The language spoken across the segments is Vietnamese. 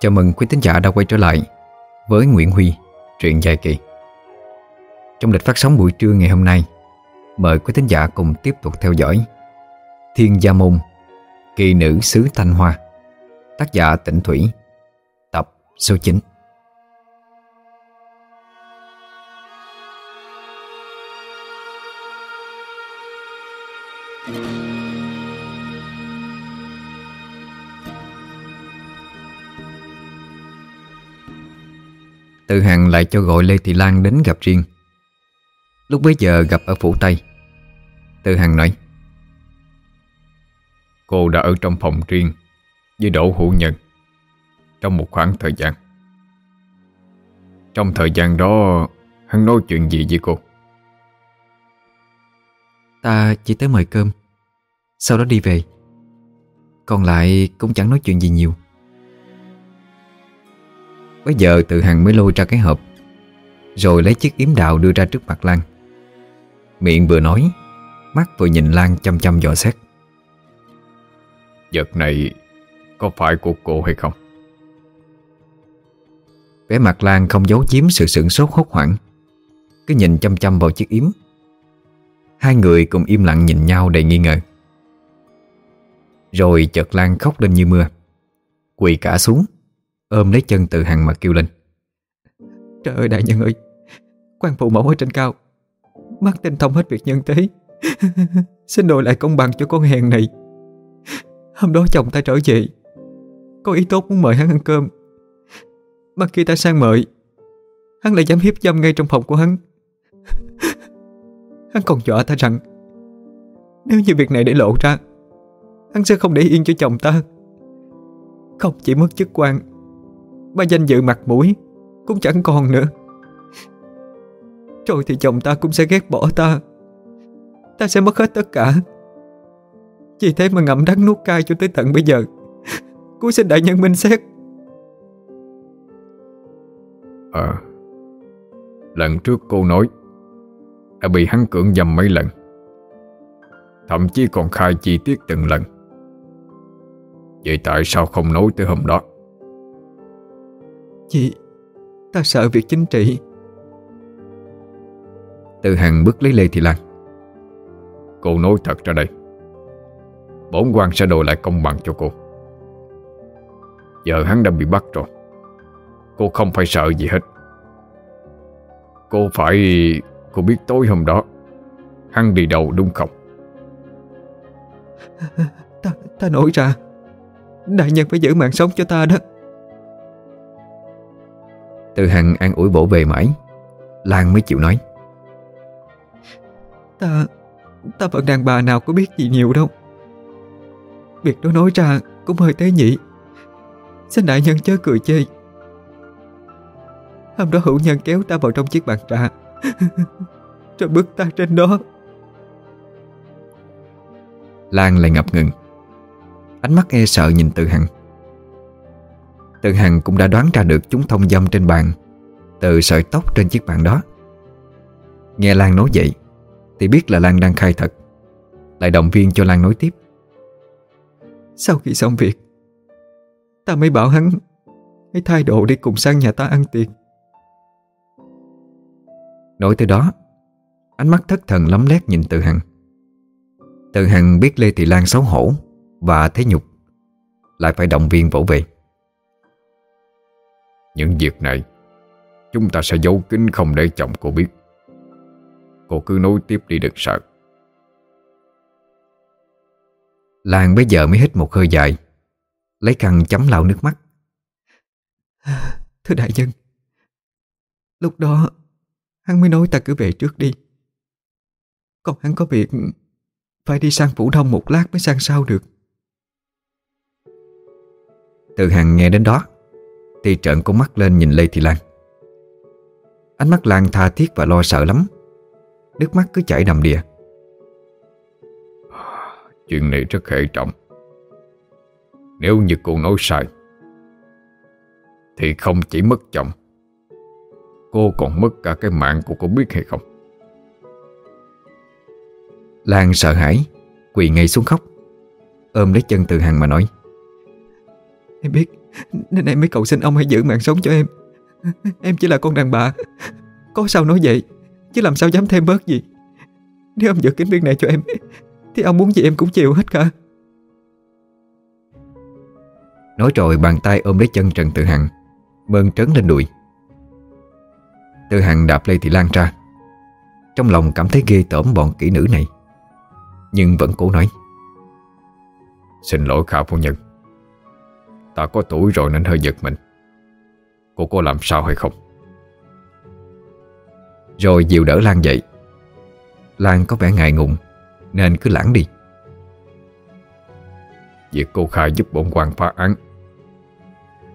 Chào mừng quý thính giả đã quay trở lại với Nguyễn Huy, truyện dài kỳ. Trong lịch phát sóng buổi trưa ngày hôm nay, mời quý thính giả cùng tiếp tục theo dõi Thiên Gia Môn, Kỳ Nữ xứ Thanh Hoa, tác giả Tịnh Thủy, tập số 9. Từ Hằng lại cho gọi Lê Thị Lan đến gặp riêng. Lúc bấy giờ gặp ở phủ Tây. Từ Hằng nói, Cô đã ở trong phòng riêng Với Đỗ Hữu Nhân Trong một khoảng thời gian. Trong thời gian đó, Hắn nói chuyện gì với cô? Ta chỉ tới mời cơm, Sau đó đi về. Còn lại cũng chẳng nói chuyện gì nhiều. Bây giờ tự hằng mới lôi ra cái hộp Rồi lấy chiếc yếm đạo đưa ra trước mặt Lan. Miệng vừa nói Mắt vừa nhìn Lan chăm chăm dò xét. Vật này Có phải của cô hay không? Vẻ mặt Lan không giấu chiếm sự sửng sốt hốt hoảng. Cứ nhìn chăm chăm vào chiếc yếm. Hai người cùng im lặng nhìn nhau đầy nghi ngờ. Rồi chợt Lan khóc lên như mưa Quỳ cả xuống Ôm lấy chân tự hằng mà kêu lên. Trời ơi đại nhân ơi quan phụ mẫu ở trên cao Mắt tinh thông hết việc nhân thế, Xin đòi lại công bằng cho con hèn này. Hôm đó chồng ta trở về Có ý tốt muốn mời hắn ăn cơm. Mà khi ta sang mời Hắn lại dám hiếp dâm ngay trong phòng của hắn. Hắn còn dọa ta rằng Nếu như việc này để lộ ra Hắn sẽ không để yên cho chồng ta. Không chỉ mất chức quan mà danh dự mặt mũi Cũng chẳng còn nữa. Rồi thì chồng ta cũng sẽ ghét bỏ ta. Ta sẽ mất hết tất cả. Vì thế mà ngậm đắng nuốt cay cho tới tận bây giờ Cuối xin đại nhân minh xét. Ờ Lần trước cô nói Đã bị hắn cưỡng dâm mấy lần, Thậm chí còn khai chi tiết từng lần. Vậy tại sao không nói tới hôm đó? Chị Ta sợ việc chính trị. Từ hàng bước lấy Lê Thị Lan. Cô nói thật ra đây. Bổn quan sẽ đòi lại công bằng cho cô. Giờ hắn đã bị bắt rồi. Cô không phải sợ gì hết. Cô phải Cô biết tối hôm đó Hắn đi đâu đúng không? Ta, ta nổi ra Đại nhân phải giữ mạng sống cho ta đó Từ Hằng an ủi bổ về mãi. Lan mới chịu nói. Ta Ta vẫn đàn bà nào có biết gì nhiều đâu. Việc đó nói ra Cũng hơi tế nhị. Xin đại nhân chớ cười chê. Hôm đó hữu nhân kéo ta vào trong chiếc bàn trà. Rồi bước ta trên đó. Lan lại ngập ngừng. Ánh mắt e sợ nhìn Từ Hằng Từ Hằng cũng đã đoán ra được chúng thông dâm trên bàn Từ sợi tóc trên chiếc bàn đó. Nghe Lan nói vậy Thì biết là Lan đang khai thật. Lại động viên cho Lan nói tiếp. Sau khi xong việc Ta mới bảo hắn Hãy thay đồ đi cùng sang nhà ta ăn tiền Nói tới đó Ánh mắt thất thần lắm lét nhìn Từ Hằng. Từ Hằng biết Lê Thị Lan xấu hổ Và thấy nhục Lại phải động viên vỗ về Những việc này Chúng ta sẽ giấu kín không để chồng cô biết. Cô cứ nói tiếp đi đừng sợ. Lan bây giờ mới hít một hơi dài Lấy khăn chấm lau nước mắt. Thưa đại nhân Lúc đó Hắn mới nói ta cứ về trước đi. Còn hắn có việc Phải đi sang Phủ Đông một lát mới sang sau được. Từ Hằng nghe đến đó Thì trợn con mắt lên nhìn Lê Thị Lan. Ánh mắt Lan tha thiết và lo sợ lắm. Nước mắt cứ chảy đầm đìa. Chuyện này rất hệ trọng. Nếu như cô nói sai Thì không chỉ mất chồng Cô còn mất cả cái mạng của cô biết hay không? Lan sợ hãi Quỳ ngay xuống khóc Ôm lấy chân từ hằng mà nói Em biết Nên em mới cầu xin ông hãy giữ mạng sống cho em. Em chỉ là con đàn bà. Có sao nói vậy? Chứ làm sao dám thêm bớt gì? Nếu ông giữ kính viên này cho em Thì ông muốn gì em cũng chịu hết cả. Nói rồi bàn tay ôm lấy chân Trần Tự Hằng Mơn trấn lên đùi. Tự Hằng đạp Lê Thị Lan ra. Trong lòng cảm thấy ghê tởm bọn kỹ nữ này. Nhưng vẫn cố nói. Xin lỗi Khả Phu Nhân Ta có tuổi rồi nên hơi giật mình. Cô có làm sao hay không? Rồi dìu đỡ Lan dậy. Lan có vẻ ngại ngùng, Nên cứ lãng đi. Việc cô khai giúp bổn quan phá án,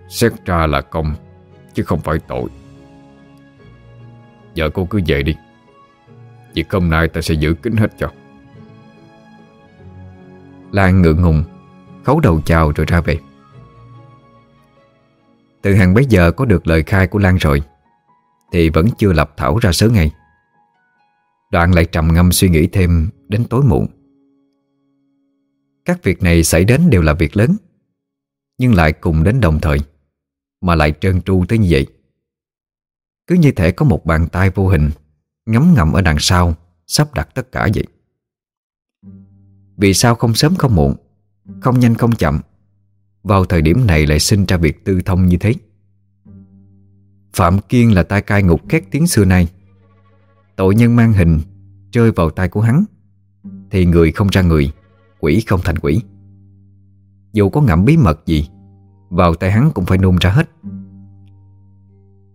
Xét ra là công, Chứ không phải tội. Giờ cô cứ về đi. Việc hôm nay ta sẽ giữ kín hết cho. Lan ngượng ngùng, Khấu đầu chào rồi ra về. Từ hàng bấy giờ có được lời khai của Lan rồi, Thì vẫn chưa lập thảo ra sớ ngay. Đoạn lại trầm ngâm suy nghĩ thêm Đến tối muộn. Các việc này xảy đến đều là việc lớn, Nhưng lại cùng đến đồng thời, Mà lại trơn tru tới như vậy. Cứ như thể có một bàn tay vô hình, Ngấm ngầm ở đằng sau, Sắp đặt tất cả vậy. Vì sao không sớm không muộn, Không nhanh không chậm vào thời điểm này lại sinh ra việc tư thông như thế. Phạm Kiên là tay cai ngục khét tiếng xưa nay Tội nhân mang hình Rơi vào tay của hắn, Thì người không ra người, Quỷ không thành quỷ. Dù có ngậm bí mật gì, Vào tay hắn cũng phải nôn ra hết.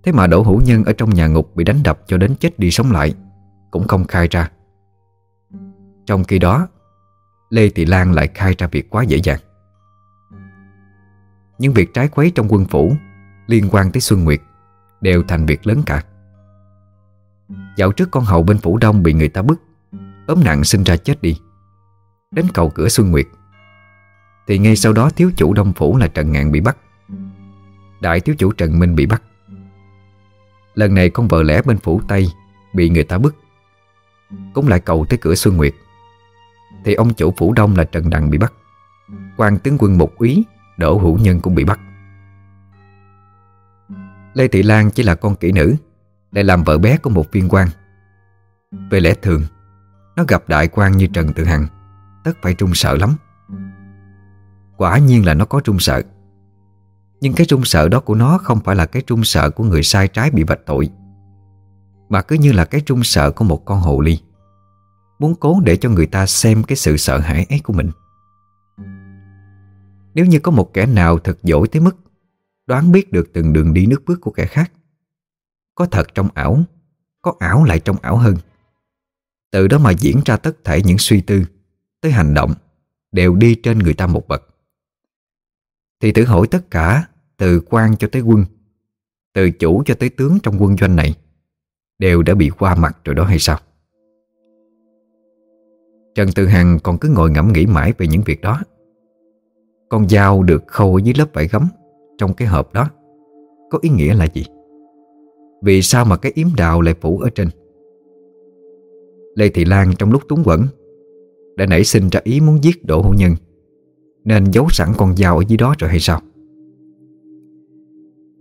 Thế mà Đỗ Hữu Nhân ở trong nhà ngục Bị đánh đập cho đến chết đi sống lại, Cũng không khai ra. Trong khi đó, Lê Thị Lan lại khai ra việc quá dễ dàng. Những việc trái quấy trong quân phủ, Liên quan tới Xuân Nguyệt, Đều thành việc lớn cả. Dạo trước con hầu bên phủ đông Bị người ta bức, ốm nặng sinh ra chết đi, Đến cầu cửa Xuân Nguyệt. Thì ngay sau đó thiếu chủ đông phủ là Trần Ngạn bị bắt, Đại thiếu chủ Trần Minh bị bắt. Lần này con vợ lẽ bên phủ Tây Bị người ta bức, Cũng lại cầu tới cửa Xuân Nguyệt. Thì ông chủ phủ Đông là Trần Đằng bị bắt, quan tướng quân Mục Úy Đỗ Hữu Nhân cũng bị bắt. Lê Thị Lan chỉ là con kỹ nữ, Lại làm vợ bé của một viên quan. Về lẽ thường, Nó gặp đại quan như Trần Tự Hằng, Tất phải trung sợ lắm. Quả nhiên là nó có trung sợ. Nhưng cái trung sợ đó của nó Không phải là cái trung sợ của người sai trái bị vạch tội, Mà cứ như là cái trung sợ của một con hồ ly, Muốn cố để cho người ta xem Cái sự sợ hãi ấy của mình. Nếu như có một kẻ nào thật giỏi tới mức Đoán biết được từng đường đi nước bước của kẻ khác, Có thật trong ảo, Có ảo lại trong ảo hơn. Từ đó mà diễn ra tất thể những suy tư, Tới hành động, Đều đi trên người ta một bậc. Thì thử hỏi tất cả, Từ quan cho tới quân, Từ chủ cho tới tướng trong quân doanh này, Đều đã bị qua mặt rồi đó hay sao? Trần Từ Hằng còn cứ ngồi ngẫm nghĩ mãi về những việc đó. Con dao được khâu dưới lớp vải gấm, Trong cái hộp đó. Có ý nghĩa là gì? Vì sao mà cái yếm đào lại phủ ở trên? Lê Thị Lan trong lúc túng quẩn, Đã nảy sinh ra ý muốn giết Đỗ Hữu Nhân, Nên giấu sẵn con dao ở dưới đó rồi hay sao?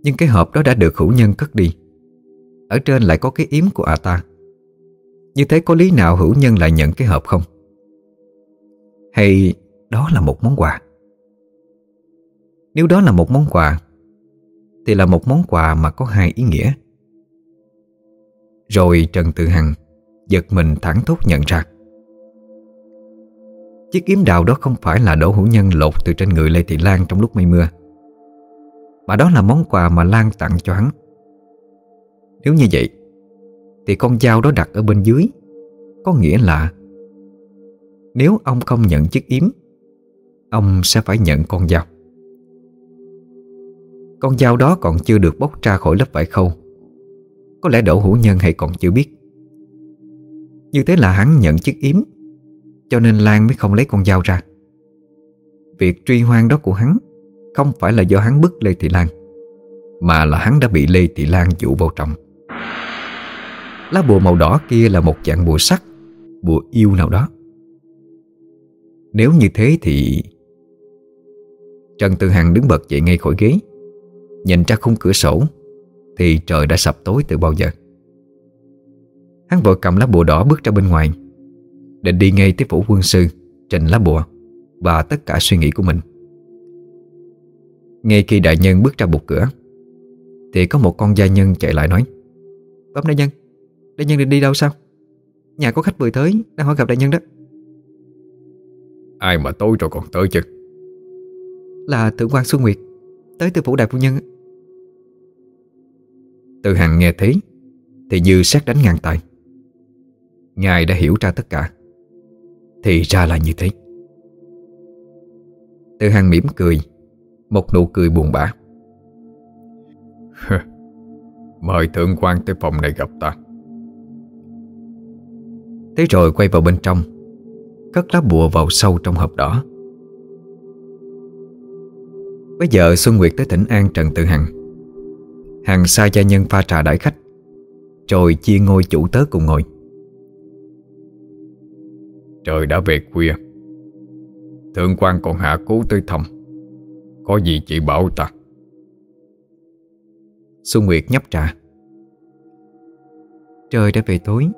Nhưng cái hộp đó đã được Hữu Nhân cất đi. Ở trên lại có cái yếm của ả ta. Như thế có lý nào Hữu Nhân lại nhận cái hộp không? Hay đó là một món quà? Nếu đó là một món quà, Thì là một món quà mà có hai ý nghĩa. Rồi Trần Tự Hằng Giật mình thẳng thốt nhận ra. Chiếc kiếm đào đó không phải là Đỗ Hữu Nhân lột từ trên người Lê Thị Lan trong lúc mây mưa, Mà đó là món quà mà Lan tặng cho hắn. Nếu như vậy, Thì con dao đó đặt ở bên dưới, Có nghĩa là Nếu ông không nhận chiếc yếm, Ông sẽ phải nhận con dao. Con dao đó còn chưa được bóc ra khỏi lớp vải khâu. Có lẽ Đỗ Hữu Nhân hay còn chưa biết. Như thế là hắn nhận chiếc yếm, Cho nên Lan mới không lấy con dao ra. Việc truy hoang đó của hắn Không phải là do hắn bức Lê Thị Lan, Mà là hắn đã bị Lê Thị Lan dụ vào trong. Lá bùa màu đỏ kia là một dạng bùa sắc Bùa yêu nào đó. Nếu như thế thì Trần Tư Hằng đứng bật dậy ngay khỏi ghế. Nhìn ra khung cửa sổ Thì trời đã sập tối từ bao giờ. Hắn vội cầm lá bùa đỏ bước ra bên ngoài Định đi ngay tới phủ quân sư Trình lá bùa Và tất cả suy nghĩ của mình. Ngay khi đại nhân bước ra bục cửa Thì có một con gia nhân chạy lại nói Bấm đại nhân Đại nhân định đi đâu sao? Nhà có khách vừa tới Đang hỏi gặp đại nhân đó. Ai mà tối rồi còn tới chứ? Là thượng quan Xuân Nguyệt Tới từ phủ đại phu nhân Từ Hằng nghe thấy Thì như xét đánh ngang tay. Ngài đã hiểu ra tất cả Thì ra là như thế. Từ Hằng mỉm cười Một nụ cười buồn bã. Mời thượng quan tới phòng này gặp ta. Thế rồi quay vào bên trong Cất lá bùa vào sâu trong hộp đỏ Bây giờ Xuân Nguyệt tới thỉnh an Trần Tự Hằng. Hằng sai gia nhân pha trà đãi khách Rồi chia ngôi chủ tớ cùng ngồi. Trời đã về khuya Thượng quan còn hạ cố tới thăm Có gì chị bảo ta? Xuân Nguyệt nhấp trà. Trời đã về tối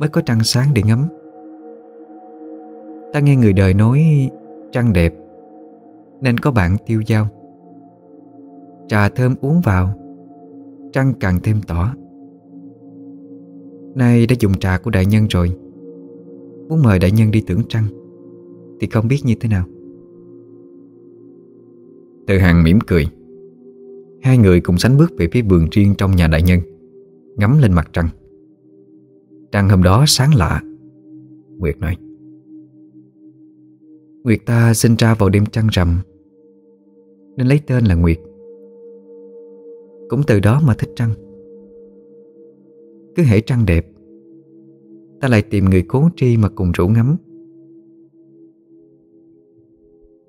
Mới có trăng sáng để ngắm. Ta nghe người đời nói Trăng đẹp Nên có bạn tiêu dao Trà thơm uống vào Trăng càng thêm tỏ. Nay đã dùng trà của đại nhân rồi. Muốn mời đại nhân đi tưởng trăng Thì không biết như thế nào. Từ hàng mỉm cười Hai người cùng sánh bước về phía vườn riêng trong nhà đại nhân Ngắm lên mặt trăng. Trăng hôm đó sáng lạ Nguyệt nói. Nguyệt ta sinh ra vào đêm trăng rằm Nên lấy tên là Nguyệt. Cũng từ đó mà thích trăng. Cứ hễ trăng đẹp Ta lại tìm người cố tri mà cùng rủ ngắm.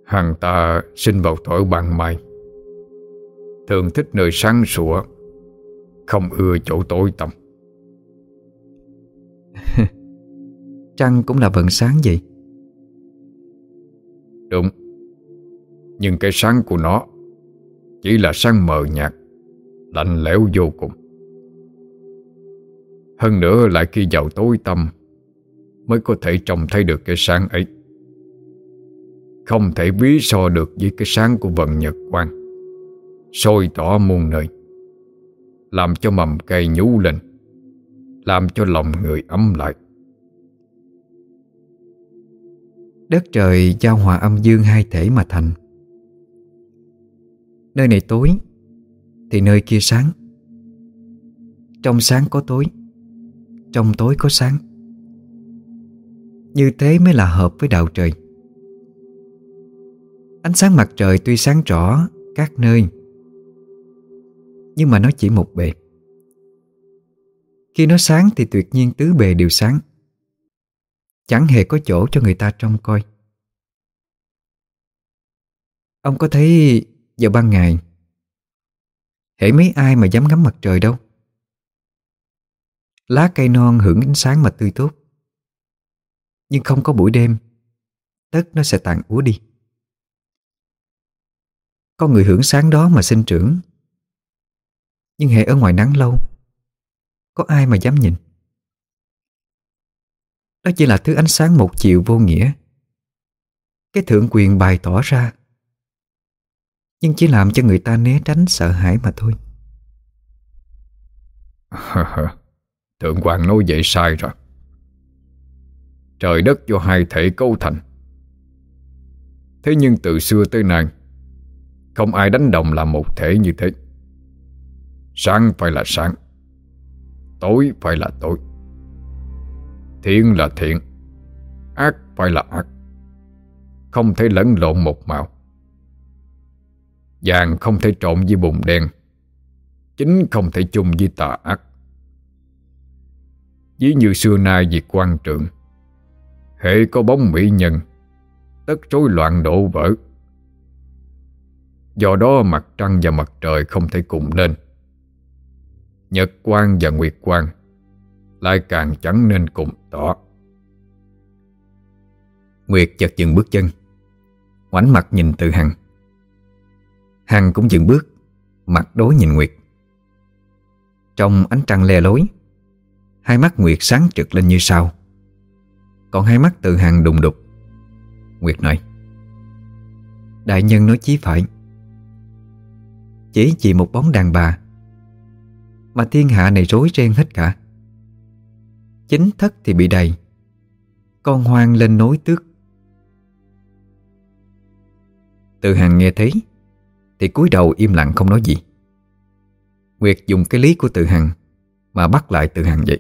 Hằng ta sinh vào thổi ban mai Thường thích nơi sáng sủa Không ưa chỗ tối tăm. Trăng cũng là vần sáng vậy. Đúng nhưng cái sáng của nó Chỉ là sáng mờ nhạt, Lạnh lẽo vô cùng. Hơn nữa lại khi vào tối tăm Mới có thể trông thấy được cái sáng ấy. Không thể ví so được với cái sáng của vần nhật quang, sôi tỏ muôn nơi, Làm cho mầm cây nhú lên, Làm cho lòng người ấm lại. Đất trời giao hòa âm dương hai thể mà thành Nơi này tối, Thì nơi kia sáng. Trong sáng có tối, Trong tối có sáng. Như thế mới là hợp với đạo trời. Ánh sáng mặt trời tuy sáng rõ các nơi, Nhưng mà nó chỉ một bề. Khi nó sáng thì tuyệt nhiên tứ bề đều sáng. Chẳng hề có chỗ cho người ta trông coi. Ông có thấy vào ban ngày. Hễ mấy ai mà dám ngắm mặt trời đâu. Lá cây non hưởng ánh sáng mà tươi tốt. Nhưng không có buổi đêm, Tất nó sẽ tàn úa đi. Có người hưởng sáng đó mà sinh trưởng. Nhưng hệ ở ngoài nắng lâu, Có ai mà dám nhìn? Đó chỉ là thứ ánh sáng một chiều vô nghĩa. Cái thượng quyền bày tỏ ra nhưng chỉ làm cho người ta né tránh sợ hãi mà thôi. Thượng quan nói vậy sai rồi. Trời đất do hai thể cấu thành. Thế nhưng từ xưa tới nay, Không ai đánh đồng làm một thể như thế. Sáng phải là sáng, Tối phải là tối. Thiện là thiện, Ác phải là ác. Không thể lẫn lộn một màu. Vàng không thể trộn với bùn đen, Chính không thể chung với tà ác. Ví như xưa nay việc quan trượng Hệ có bóng mỹ nhân, Tất rối loạn đổ vỡ. Do đó mặt trăng và mặt trời không thể cùng lên. Nhật quang và nguyệt quang lại càng chẳng nên cùng tỏ. Nguyệt chợt dừng bước chân, Ngoảnh mặt nhìn từ Hằng. Hằng cũng dừng bước, Mặt đối nhìn Nguyệt. Trong ánh trăng le lối, Hai mắt Nguyệt sáng trực lên như sao Còn hai mắt Từ Hằng đùng đục. Nguyệt nói, Đại nhân nói chí phải. Chỉ chỉ một bóng đàn bà Mà thiên hạ này rối ren hết cả. Chính thất thì bị đầy, Con hoang lên nối tước. Từ hàng nghe thấy thì cúi đầu im lặng không nói gì. Nguyệt dùng cái lý của từ hằng Mà bắt lại từ hằng vậy.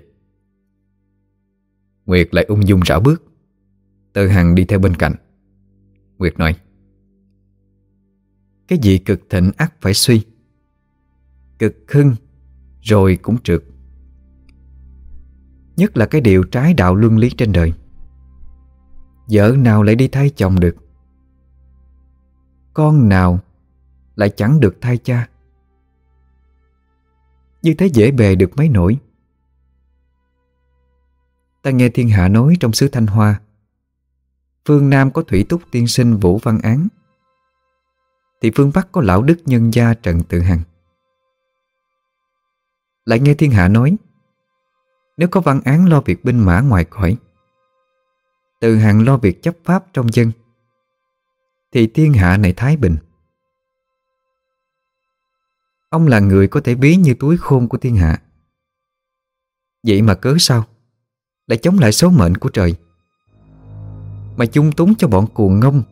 Nguyệt lại ung dung rảo bước. Từ hằng đi theo bên cạnh. Nguyệt nói, Cái gì cực thịnh ắt phải suy. Cực hưng Rồi cũng trượt. Nhất là cái điều trái đạo luân lý trên đời. Vợ nào lại đi thay chồng được? Con nào lại chẳng được thay cha. Như thế dễ bề được mấy nổi Ta nghe thiên hạ nói trong xứ Thanh Hoa, Phương Nam có thủy túc tiên sinh Vũ Văn Án, Thì phương Bắc có lão đức nhân gia Trần Tự Hằng. Lại nghe thiên hạ nói, Nếu có văn án lo việc binh mã ngoài cõi, Tự Hằng lo việc chấp pháp trong dân, Thì thiên hạ này thái bình. Ông là người có thể ví như túi khôn của thiên hạ. Vậy mà cớ sao? Lại chống lại số mệnh của trời. Mà chung túng cho bọn cuồng ngông,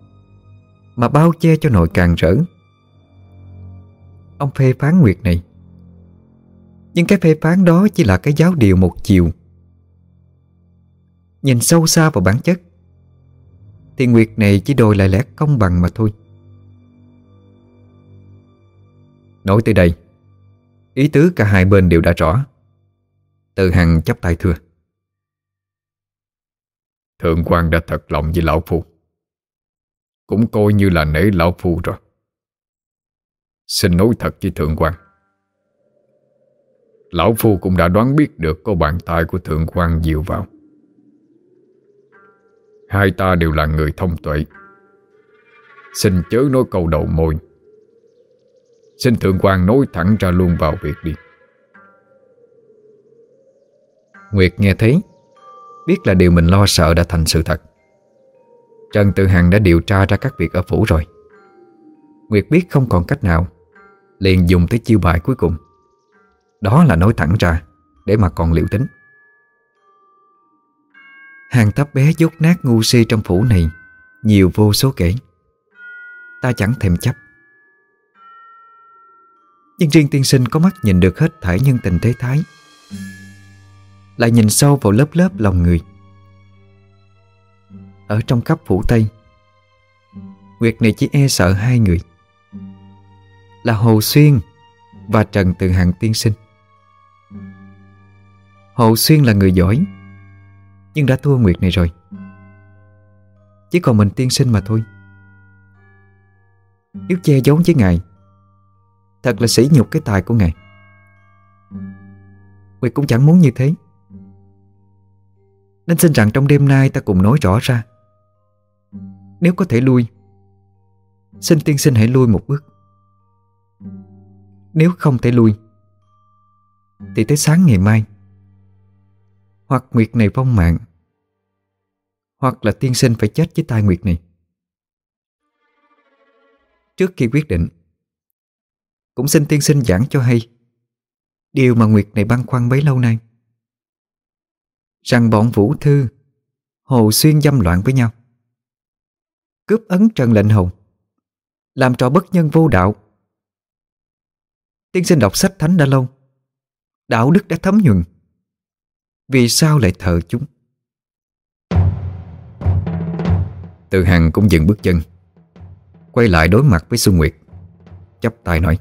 Mà bao che cho nội càng rỡ. Ông phê phán Nguyệt này. Nhưng cái phê phán đó chỉ là cái giáo điều một chiều. Nhìn sâu xa vào bản chất, Thì Nguyệt này chỉ đòi lại lẽ công bằng mà thôi. Nói tới đây, Ý tứ cả hai bên đều đã rõ. Từ Hằng chấp tay thưa. Thượng quan đã thật lòng với Lão Phu. Cũng coi như là nể Lão Phu rồi. Xin nói thật với Thượng quan. Lão Phu cũng đã đoán biết được có bàn tay của Thượng quan dịu vào. Hai ta đều là người thông tuệ. Xin chớ nói câu đầu môi. Xin Thượng quan nói thẳng ra luôn vào việc đi. Nguyệt nghe thấy, Biết là điều mình lo sợ đã thành sự thật. Trần Tự Hằng đã điều tra ra các việc ở phủ rồi. Nguyệt biết không còn cách nào, Liền dùng tới chiêu bài cuối cùng. Đó là nói thẳng ra, Để mà còn liệu tính. Hàng thấp bé dốt nát ngu si trong phủ này, Nhiều vô số kể. Ta chẳng thèm chấp. Nhưng riêng tiên sinh có mắt nhìn được hết thải nhân tình thế thái. Lại nhìn sâu vào lớp lớp lòng người. Ở trong khắp phủ Tây, Nguyệt này chỉ e sợ hai người. Là Hồ Xuyên Và Trần Từ Hằng tiên sinh. Hồ Xuyên là người giỏi, Nhưng đã thua Nguyệt này rồi. Chỉ còn mình tiên sinh mà thôi. Nếu che giấu với ngài Thật là sỉ nhục cái tài của ngài. Nguyệt cũng chẳng muốn như thế. Nên xin rằng trong đêm nay ta cùng nói rõ ra. Nếu có thể lui, Xin tiên sinh hãy lui một bước. Nếu không thể lui, Thì tới sáng ngày mai, Hoặc Nguyệt này vong mạng, Hoặc là tiên sinh phải chết với tai Nguyệt này. Trước khi quyết định cũng xin tiên sinh giảng cho hay. Điều mà Nguyệt này băn khoăn bấy lâu nay. Rằng bọn Vũ Thư, Hồ Xuyên dâm loạn với nhau. Cướp ấn Trần Lệnh Hồng Làm trò bất nhân vô đạo. Tiên sinh đọc sách thánh đã lâu, Đạo đức đã thấm nhuần. Vì sao lại thờ chúng? Từ Hằng cũng dừng bước chân, Quay lại đối mặt với Xuân Nguyệt, chắp tay nói.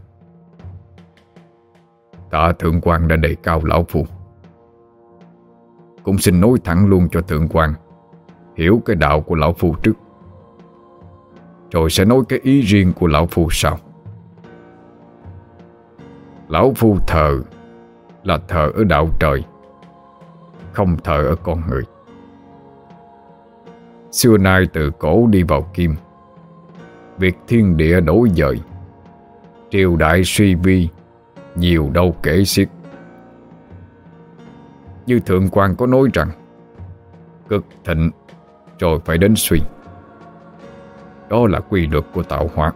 Tạ thượng quan đã đề cao lão phu. Cũng xin nói thẳng luôn cho thượng quan, Hiểu cái đạo của lão phu trước. Rồi sẽ nói cái ý riêng của lão phu sau. Lão phu thờ Là thờ ở đạo trời, Không thờ ở con người. Xưa nay từ cổ đi vào kim, Việc thiên địa đổi dời, Triều đại suy vi nhiều đâu kể xiết. Như Thượng quan có nói rằng, Cực thịnh Rồi phải đến suy. Đó là quy luật của tạo hóa.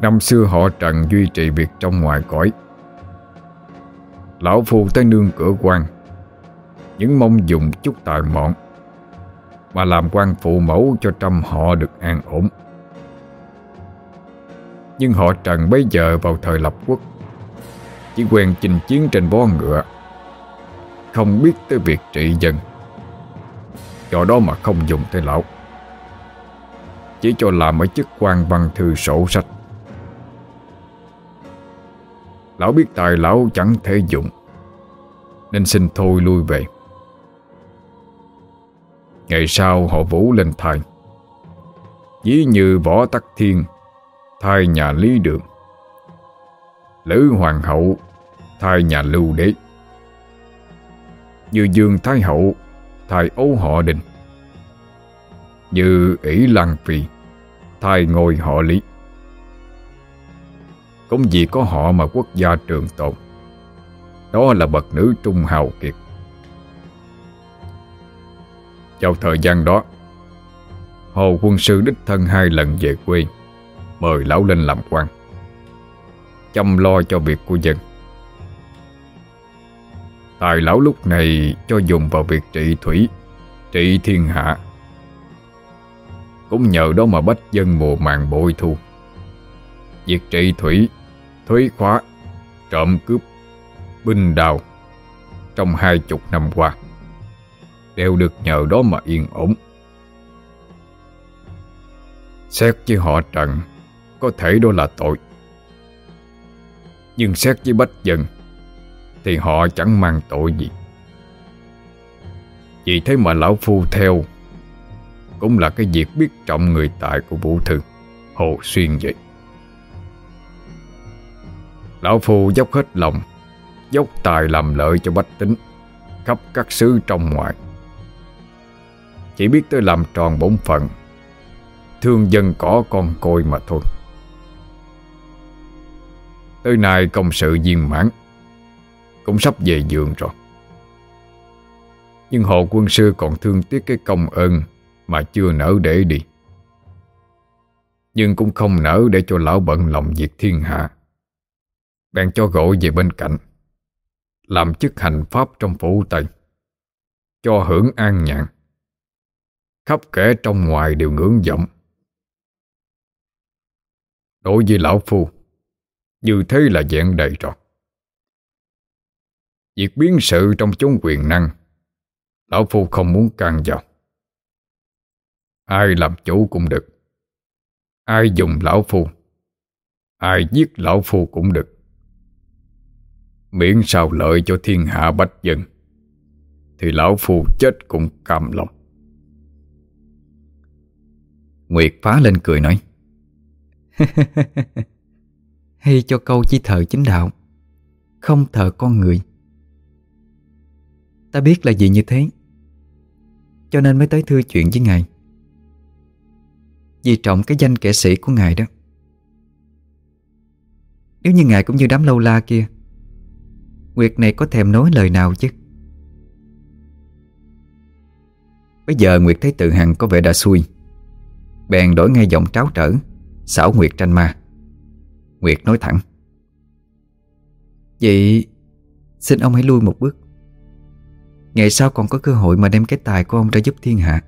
Năm xưa họ Trần duy trì việc trong ngoài cõi. Lão Phu tới nương cửa quan, Những mong dùng chút tài mọn, Mà làm quan phụ mẫu cho trăm họ được an ổn. Nhưng họ Trần bây giờ vào thời lập quốc. Chỉ quen chinh chiến trên bó ngựa. Không biết tới việc trị dân. Do đó mà không dùng tới lão. Chỉ cho làm ở chức quan văn thư sổ sách. Lão biết tài lão chẳng thể dụng. Nên xin thôi lui về. Ngày sau họ vũ lên thai Ví như võ tắc thiên thay nhà lý đường. Lữ hoàng hậu thay nhà lưu đế. Như dương thái hậu thay âu họ đình. Như ỷ lăng phi thay ngôi họ lý. Cũng vì có họ mà quốc gia trường tồn, Đó là bậc nữ trung hào kiệt. Vào thời gian đó, Hồ quân sư đích thân hai lần về quê. Mời lão lên làm quan Chăm lo cho việc của dân. Tài lão lúc này cho dùng vào việc trị thủy Trị thiên hạ. Cũng nhờ đó mà bách dân mùa màng bội thu. Việc trị thủy thuế khóa, trộm cướp, binh đào trong hai chục năm qua đều được nhờ đó mà yên ổn. Xét với họ Trần có thể đó là tội. Nhưng xét với Bách Dân thì họ chẳng mang tội gì. Vì thế mà Lão Phu theo cũng là cái việc biết trọng người tài của Vũ Thư, Hồ Xuyên vậy. Lão Phu dốc hết lòng Dốc tài làm lợi cho bách tính Khắp các xứ trong ngoài Chỉ biết tới làm tròn bổn phận Thương dân có con côi mà thôi Tới nay công sự viên mãn, Cũng sắp về giường rồi. Nhưng hộ quân sư còn thương tiếc cái công ơn Mà chưa nỡ để đi. Nhưng cũng không nỡ để cho lão bận lòng việc thiên hạ. Bèn cho gỗ về bên cạnh, Làm chức hành pháp trong phủ Tây, Cho hưởng an nhàn. Khắp kẻ trong ngoài đều ngưỡng vọng. Đối với lão phu như thế là dạng đầy rồi Việc biến sự trong chốn quyền năng, Lão phu không muốn can vào. Ai làm chủ cũng được. Ai dùng lão phu, Ai giết lão phu cũng được. Miễn sao lợi cho thiên hạ bách dân, Thì lão phu chết cũng cam lòng. Nguyệt phá lên cười nói. Hay cho câu chỉ thờ chính đạo, Không thờ con người. Ta biết là gì như thế, Cho nên mới tới thưa chuyện với Ngài. Vì trọng cái danh kẻ sĩ của Ngài đó. Nếu như Ngài cũng như đám lâu la kia Nguyệt này có thèm nói lời nào chứ? Bây giờ Nguyệt thấy tự hằng có vẻ đã xui, Bèn đổi ngay giọng tráo trở, Xảo Nguyệt tranh ma. Nguyệt nói thẳng. Vậy, Xin ông hãy lui một bước. Ngày sau còn có cơ hội mà đem cái tài của ông ra giúp thiên hạ.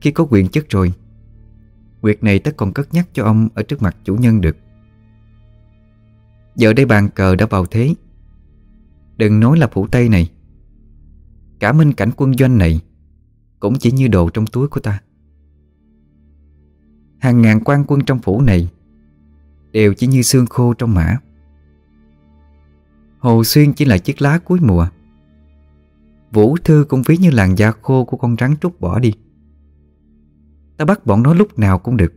Khi có quyền chức rồi, Nguyệt này tất còn cất nhắc cho ông Ở trước mặt chủ nhân được. Giờ đây bàn cờ đã vào thế. Đừng nói là phủ Tây này. Cả minh cảnh quân doanh này Cũng chỉ như đồ trong túi của ta. Hàng ngàn quan quân trong phủ này Đều chỉ như xương khô trong mã. Hồ Xuyên chỉ là chiếc lá cuối mùa. Vũ Thư cũng ví như làn da khô của con rắn trút bỏ đi. Ta bắt bọn nó lúc nào cũng được.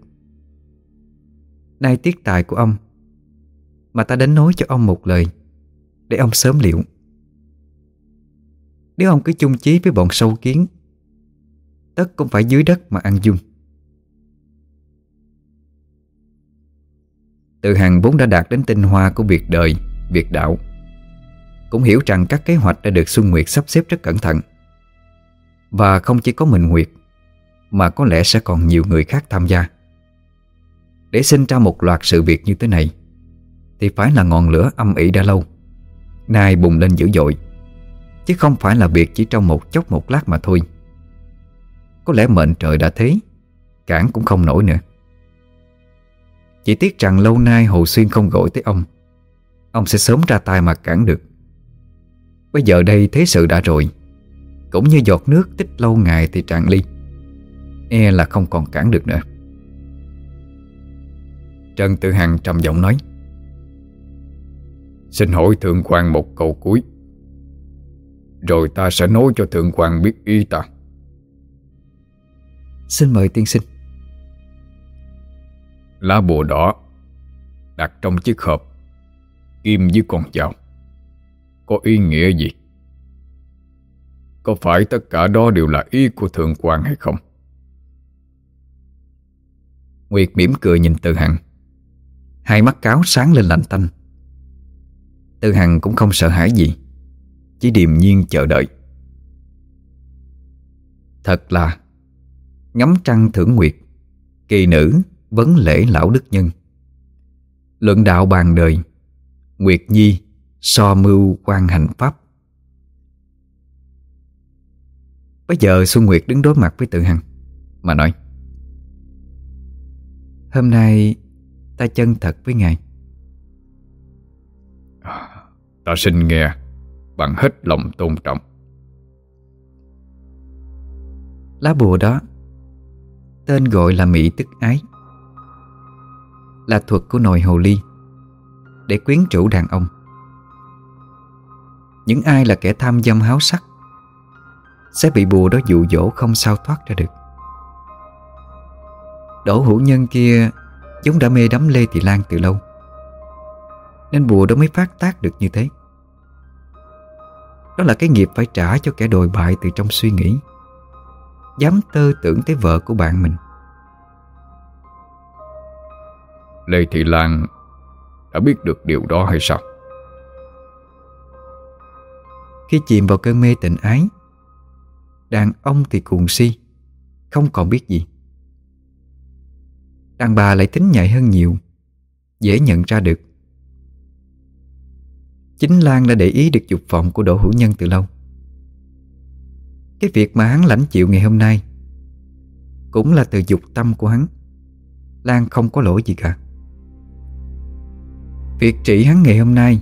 Nay tiết tài của ông, mà ta đến nói cho ông một lời, Để ông sớm liệu. Nếu ông cứ chung chí với bọn sâu kiến, Tất cũng phải dưới đất mà ăn dung. Từ Hằng vốn đã đạt đến tinh hoa của việc đời, việc đạo. Cũng hiểu rằng các kế hoạch đã được Xuân Nguyệt sắp xếp rất cẩn thận. Và không chỉ có mình Nguyệt Mà có lẽ sẽ còn nhiều người khác tham gia. Để sinh ra một loạt sự việc như thế này Thì phải là ngọn lửa âm ỉ đã lâu Nay bùng lên dữ dội. Chứ không phải là việc chỉ trong một chốc một lát mà thôi. Có lẽ mệnh trời đã thế Cản cũng không nổi nữa. Chỉ tiếc rằng lâu nay Hồ Xuyên không gọi tới ông. Ông sẽ sớm ra tay mà cản được. Bây giờ đây thế sự đã rồi. Cũng như giọt nước tích lâu ngày thì tràn ly. E là không còn cản được nữa. Trần Tự Hằng trầm giọng nói, Xin hỏi Thượng quan một câu cuối. Rồi ta sẽ nói cho Thượng quan biết ý ta. Xin mời tiên sinh. Lá bùa đỏ Đặt trong chiếc hộp, Kim với con dao. Có ý nghĩa gì? Có phải tất cả đó đều là ý của Thượng quan hay không? Nguyệt mỉm cười nhìn Từ Hằng. Hai mắt cáo sáng lên lạnh tanh. Từ Hằng cũng không sợ hãi gì, Chỉ điềm nhiên chờ đợi. Thật là, Ngắm trăng thưởng nguyệt, Kỳ nữ vấn lễ lão đức nhân. Luận đạo bàn đời Nguyệt nhi so mưu quan hành pháp. Bây giờ Xuân Nguyệt đứng đối mặt với Tự Hằng Mà nói Hôm nay ta chân thật với ngài. Ta xin nghe Bằng hết lòng tôn trọng. Lá bùa đó Tên gọi là Mỹ tức ái là thuật của nồi hồ ly, Để quyến rũ đàn ông. Những ai là kẻ tham dâm háo sắc Sẽ bị bùa đó dụ dỗ không sao thoát ra được. Đỗ hữu nhân kia Chúng đã mê đắm Lê Thị Lan từ lâu, Nên bùa đó mới phát tác được như thế. Đó là cái nghiệp phải trả cho kẻ đồi bại từ trong suy nghĩ, Dám tơ tưởng tới vợ của bạn mình. Lê Thị Lan đã biết được điều đó hay sao? Khi chìm vào cơn mê tình ái, Đàn ông thì cuồng si, Không còn biết gì. Đàn bà lại tính nhạy hơn nhiều, Dễ nhận ra được. Chính Lan đã để ý được dục vọng của Đỗ Hữu Nhân từ lâu. Cái việc mà hắn lãnh chịu ngày hôm nay Cũng là từ dục tâm của hắn. Lan không có lỗi gì cả. Việc trị hắn ngày hôm nay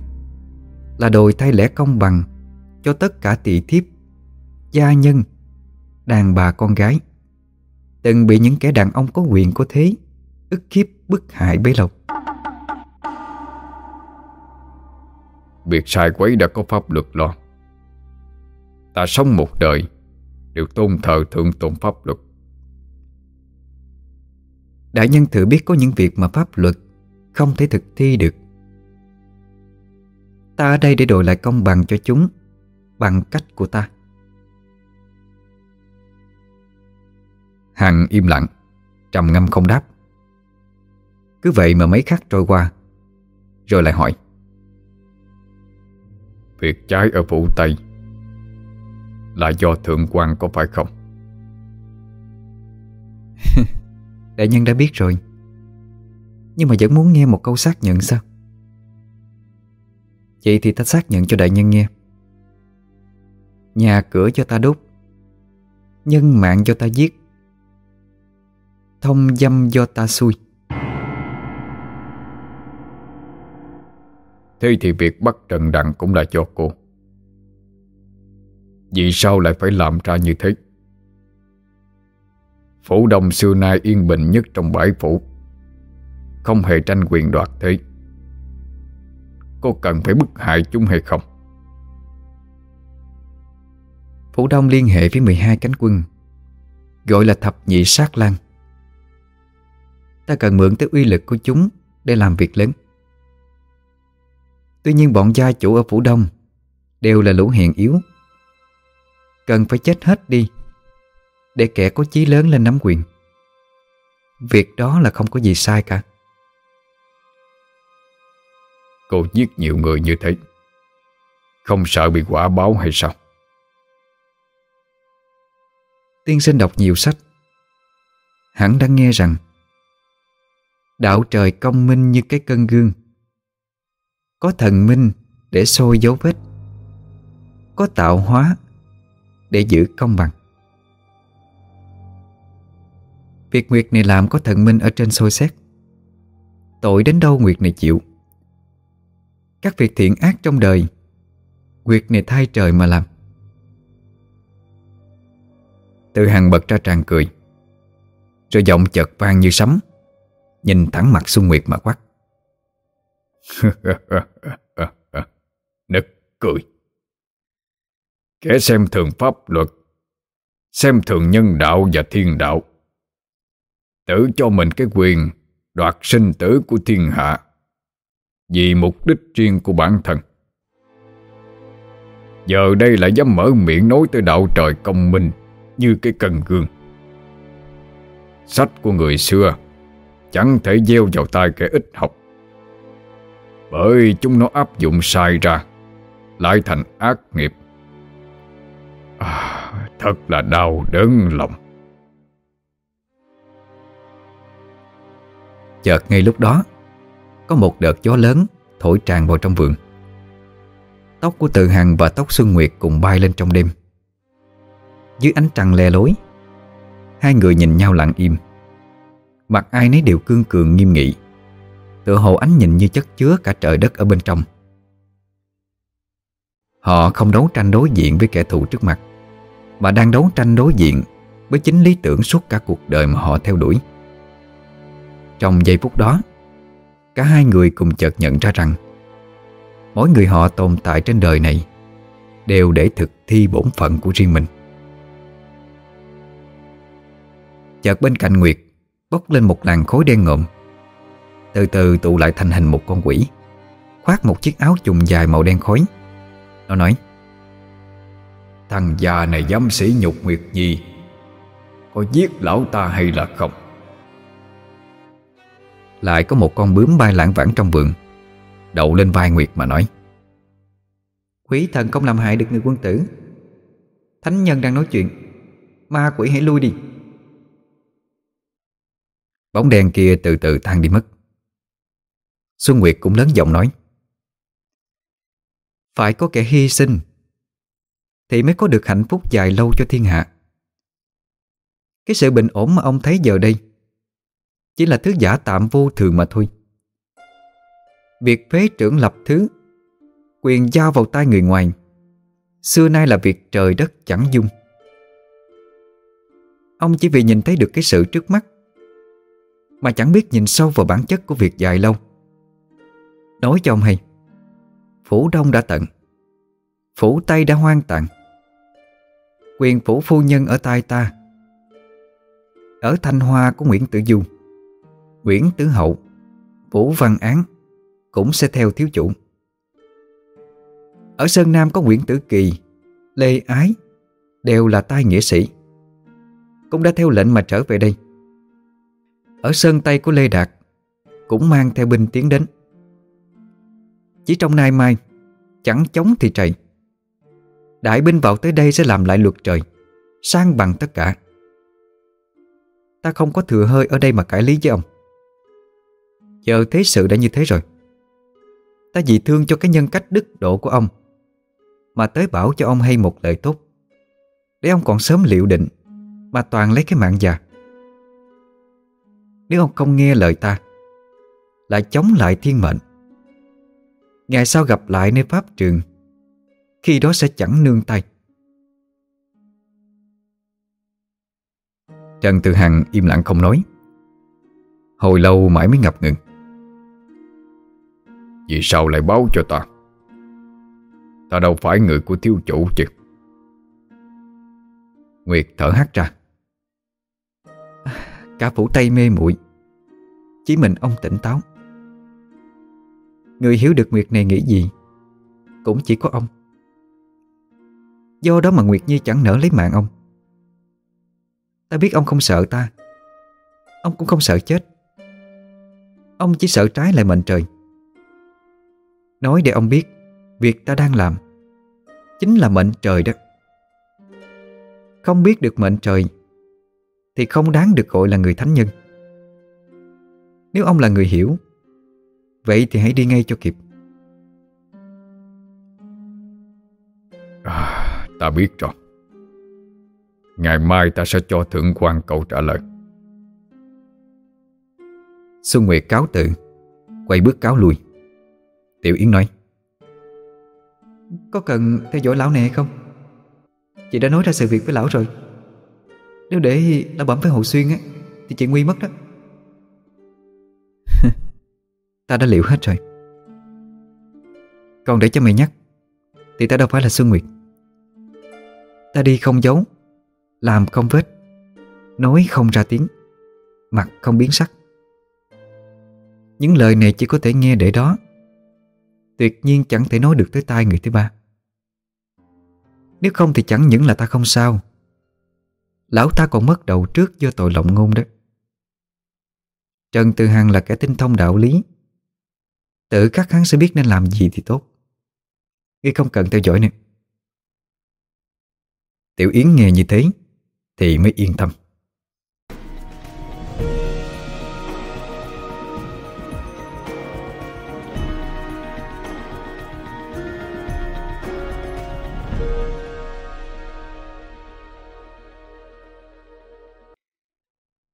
Là đòi thay lẽ công bằng Cho tất cả tỳ thiếp Gia nhân Đàn bà con gái Từng bị những kẻ đàn ông có quyền có thế ức hiếp bức hại bấy lâu. Việc sai quấy đã có pháp luật lo. Ta sống một đời Đều tôn thờ thượng tôn pháp luật. Đại nhân thử biết có những việc mà pháp luật Không thể thực thi được Ta ở đây để đổi lại công bằng cho chúng Bằng cách của ta. Hằng im lặng Trầm ngâm không đáp. Cứ vậy mà mấy khắc trôi qua Rồi lại hỏi. Việc trái ở phủ Tây Là do thượng quan có phải không? Đại nhân đã biết rồi Nhưng mà vẫn muốn nghe một câu xác nhận sao Vậy thì ta xác nhận cho đại nhân nghe. Nhà cửa cho ta đốt, Nhân mạng cho ta giết, Thông dâm do ta xui. Thế thì việc bắt Trần Đặng cũng là cho cô. Vì sao lại phải làm ra như thế? Phủ đồng xưa nay yên bình nhất trong bãi phủ, Không hề tranh quyền đoạt thế. Cô cần phải bức hại chúng hay không? Phủ Đông liên hệ với 12 cánh quân, Gọi là thập nhị sát lan Ta cần mượn tới uy lực của chúng Để làm việc lớn. Tuy nhiên bọn gia chủ ở Phủ Đông Đều là lũ hèn yếu. Cần phải chết hết đi Để kẻ có chí lớn lên nắm quyền. Việc đó là không có gì sai cả. Cô giết nhiều người như thế. Không sợ bị quả báo hay sao? Tiên sinh đọc nhiều sách. Hắn đã nghe rằng, Đạo trời công minh như cái cân gương. Có thần minh để soi dấu vết. Có tạo hóa để giữ công bằng. Việc Nguyệt này làm có thần minh ở trên soi xét. Tội đến đâu Nguyệt này chịu? Các việc thiện ác trong đời. Nguyệt này thay trời mà làm. Từ hàng bật ra tràn cười, Rồi giọng chợt vang như sấm, Nhìn thẳng mặt Xuân Nguyệt mà quát. Nực cười. Kẻ xem thường pháp luật, Xem thường nhân đạo và thiên đạo, Tự cho mình cái quyền Đoạt sinh tử của thiên hạ. Vì mục đích riêng của bản thân. Giờ đây lại dám mở miệng nói tới đạo trời công minh Như cái cần gương. Sách của người xưa Chẳng thể gieo vào tay kẻ ít học. Bởi chúng nó áp dụng sai ra Lại thành ác nghiệp. À, Thật là đau đớn lòng. Chợt ngay lúc đó có một đợt gió lớn Thổi tràn vào trong vườn. Tóc của Từ Hằng và tóc Xuân Nguyệt Cùng bay lên trong đêm. Dưới ánh trăng le lối, Hai người nhìn nhau lặng im. Mặt ai nấy đều cương cường nghiêm nghị. Tựa hồ ánh nhìn như chất chứa cả trời đất ở bên trong. Họ không đấu tranh đối diện với kẻ thù trước mặt, Mà đang đấu tranh đối diện Với chính lý tưởng suốt cả cuộc đời mà họ theo đuổi. Trong giây phút đó Cả hai người cùng chợt nhận ra rằng, Mỗi người họ tồn tại trên đời này Đều để thực thi bổn phận của riêng mình. Chợt bên cạnh Nguyệt Bốc lên một làn khối đen ngộm Từ từ tụ lại thành hình một con quỷ, Khoác một chiếc áo trùng dài màu đen khói. Nó nói, Thằng già này dám sỉ nhục Nguyệt Nhi, Có giết lão ta hay là không? Lại có một con bướm bay lãng vãng trong vườn. Đậu lên vai Nguyệt mà nói Quỷ thần không làm hại được người quân tử. Thánh nhân đang nói chuyện. Ma quỷ hãy lui đi. Bóng đen kia từ từ tan đi mất. Xuân Nguyệt cũng lớn giọng nói Phải có kẻ hy sinh Thì mới có được hạnh phúc dài lâu cho thiên hạ. Cái sự bình ổn mà ông thấy giờ đây chỉ là thứ giả tạm vô thường mà thôi. Việc phế trưởng lập thứ, Quyền giao vào tay người ngoài, Xưa nay là việc trời đất chẳng dung. Ông chỉ vì nhìn thấy được cái sự trước mắt, Mà chẳng biết nhìn sâu vào bản chất của việc dài lâu. Nói cho ông hay, Phủ Đông đã tận, Phủ Tây đã hoang tàn. Quyền phủ phu nhân ở tay ta, Ở Thanh Hoa của Nguyễn Tử Du. Nguyễn tứ Hậu Vũ Văn Án cũng sẽ theo thiếu chủ. Ở Sơn Nam có Nguyễn Tử Kỳ, Lê Ái, đều là tai nghĩa sĩ. Cũng đã theo lệnh mà trở về đây. Ở Sơn Tây của Lê Đạt cũng mang theo binh tiến đến. Chỉ trong nay mai, chẳng chống thì trầy. Đại binh vào tới đây sẽ làm lại luật trời, sang bằng tất cả. Ta không có thừa hơi ở đây mà cãi lý với ông. Giờ thế sự đã như thế rồi. Ta vì thương cho cái nhân cách đức độ của ông, Mà tới bảo cho ông hay một lời tốt. Để ông còn sớm liệu định, Mà toàn lấy cái mạng già. Nếu ông không nghe lời ta, Lại chống lại thiên mệnh. Ngày sau gặp lại nơi pháp trường, Khi đó sẽ chẳng nương tay. Trần Tự Hằng im lặng không nói. Hồi lâu mãi mới ngập ngừng vì sao lại báo cho ta? Ta đâu phải người của thiếu chủ chứ. Nguyệt thở hắt ra. Cả phủ tay mê muội, Chỉ mình ông tỉnh táo. Người hiểu được Nguyệt này nghĩ gì, Cũng chỉ có ông. Do đó mà Nguyệt Nhi chẳng nỡ lấy mạng ông. Ta biết ông không sợ ta, Ông cũng không sợ chết. Ông chỉ sợ trái lại mệnh trời. Nói để ông biết Việc ta đang làm Chính là mệnh trời đó. Không biết được mệnh trời Thì không đáng được gọi là người thánh nhân. Nếu ông là người hiểu Vậy thì hãy đi ngay cho kịp. À, Ta biết rồi. Ngày mai ta sẽ cho thượng quan cậu trả lời. Xuân Nguyệt cáo từ Quay bước cáo lui Tiểu Yến nói. Có cần theo dõi lão này hay không? Chị đã nói ra sự việc với lão rồi. Nếu để lão bẩm với Hồ Xuyên á Thì chị nguy mất đó. Ta đã liệu hết rồi. Còn để cho mày nhắc Thì ta đâu phải là Xuân Nguyệt. Ta đi không giấu Làm không vết Nói không ra tiếng Mặt không biến sắc. Những lời này chỉ có thể nghe để đó Tuyệt nhiên chẳng thể nói được tới tai người thứ ba. Nếu không thì chẳng những là ta không sao. Lão ta còn mất đầu trước do tội lộng ngôn đó. Trần Từ Hằng là kẻ tinh thông đạo lý. Tự các hắn sẽ biết nên làm gì thì tốt. Ngươi không cần theo dõi nữa. Tiểu Yến nghe như thế Thì mới yên tâm.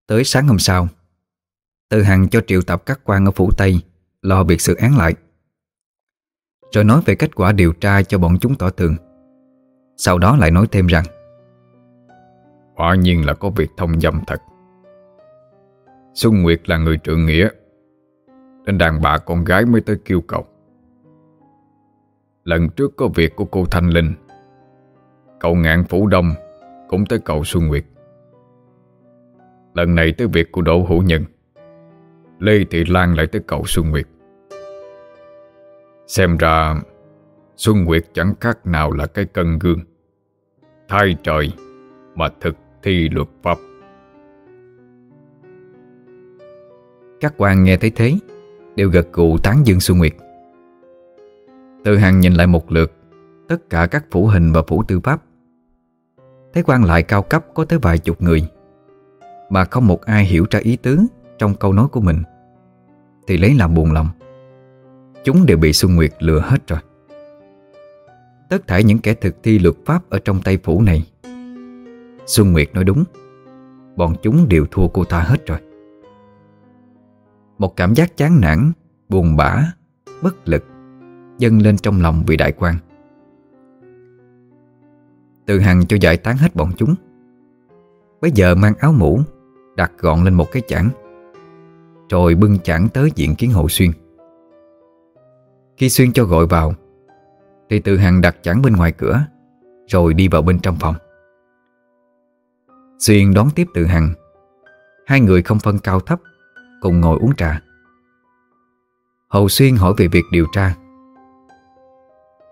Tới sáng hôm sau Từ Hằng cho triệu tập các quan ở phủ Tây Lo việc xử án lại, Rồi nói về kết quả điều tra cho bọn chúng tỏ tường. Sau đó lại nói thêm rằng, Quả nhiên là có việc thông dâm thật. Xuân Nguyệt là người trượng nghĩa, Nên đàn bà con gái mới tới kêu cầu. Lần trước có việc của cô Thanh Linh, Cậu ngạn Phủ Đông Cũng tới cầu Xuân Nguyệt. Lần này tới việc của Đỗ Hữu Nhân. Lê Thị Lan lại tới cậu Xuân Nguyệt. Xem ra, Xuân Nguyệt chẳng khác nào là cái cân gương. Thay trời Mà thực thi luật pháp. Các quan nghe thấy thế, Đều gật cụ tán dương Xuân Nguyệt. Từ hàng nhìn lại một lượt, Tất cả các phủ hình và phủ tư pháp. Thấy quan lại cao cấp có tới vài chục người. Mà không một ai hiểu ra ý tứ Trong câu nói của mình, Thì lấy làm buồn lòng, Chúng đều bị Xuân Nguyệt lừa hết rồi. Tất thảy những kẻ thực thi luật pháp Ở trong tay Phủ này, Xuân Nguyệt nói đúng, Bọn chúng đều thua cô ta hết rồi. Một cảm giác chán nản, Buồn bã, Bất lực Dâng lên trong lòng vị đại quan. Từ hằng cho giải tán hết bọn chúng, Bây giờ mang áo mũ Đặt gọn lên một cái chảng, Rồi bưng chảng tới diện kiến hộ xuyên. Khi xuyên cho gọi vào, Thì từ hằng đặt chảng bên ngoài cửa, Rồi đi vào bên trong phòng. Xuyên đón tiếp từ hằng. Hai người không phân cao thấp, Cùng ngồi uống trà. Hầu Xuyên hỏi về việc điều tra.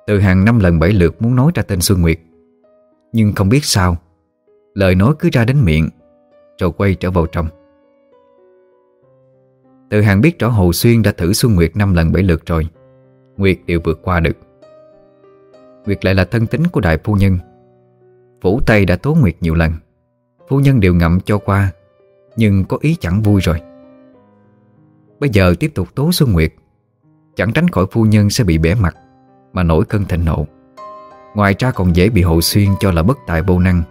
Từ hàng năm lần bảy lượt muốn nói ra tên Xuân Nguyệt, Nhưng không biết sao, Lời nói cứ ra đến miệng rồi quay trở vào trong. Từ hàng biết rõ Hồ Xuyên đã thử Xuân Nguyệt năm lần bảy lượt rồi, Nguyệt đều vượt qua được. Nguyệt lại là thân tính của đại phu nhân. Phủ Tây đã tố Nguyệt nhiều lần, Phu nhân đều ngậm cho qua, Nhưng có ý chẳng vui rồi. Bây giờ tiếp tục tố Xuân Nguyệt, Chẳng tránh khỏi phu nhân sẽ bị bẻ mặt, Mà nổi cơn thịnh nộ. Ngoài ra còn dễ bị Hồ Xuyên cho là bất tài vô năng,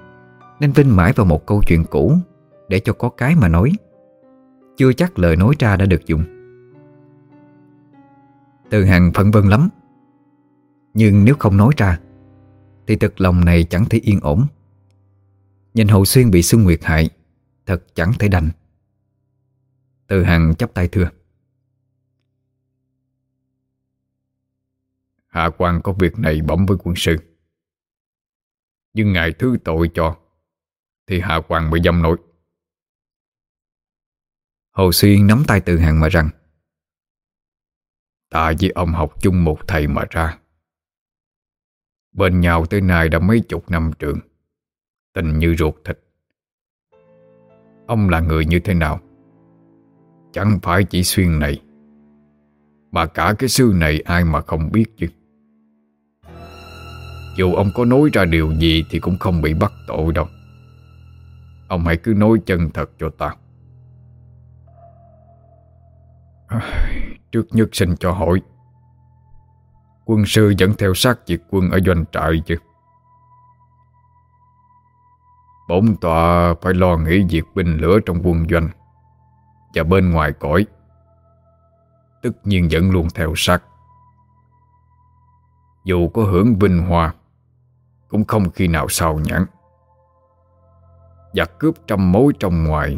Nên vinh mãi vào một câu chuyện cũ để cho có cái mà nói. Chưa chắc lời nói ra đã được dùng. Từ hàng phân vân lắm. Nhưng nếu không nói ra, Thì thực lòng này chẳng thể yên ổn. Nhìn Hậu Xuyên bị Xuân Nguyệt hại, Thật chẳng thể đành. Từ Hằng chắp tay thưa. Hạ quan có việc này bẩm với quân sư. Nhưng ngài thứ tội cho, Thì hạ quan mới dâm nổi Hồ Xuyên nắm tay từ hàng mà rằng, Ta với ông học chung một thầy mà ra. Bên nhau tới nay đã mấy chục năm trường, Tình như ruột thịt. Ông là người như thế nào? Chẳng phải chỉ xuyên này, Mà cả cái sư này ai mà không biết chứ. Dù ông có nói ra điều gì Thì cũng không bị bắt tội đâu. Ông hãy cứ nói chân thật cho Trước nhất xin cho hỏi. Quân sư vẫn theo sát diệt quân ở doanh trại chứ? Bổn tọa phải lo nghĩ việc binh lửa trong quân doanh Và bên ngoài cõi. Tất nhiên vẫn luôn theo sát Dù có hưởng vinh hoa, Cũng không khi nào sao nhãn. Giặc cướp trăm mối trong ngoài,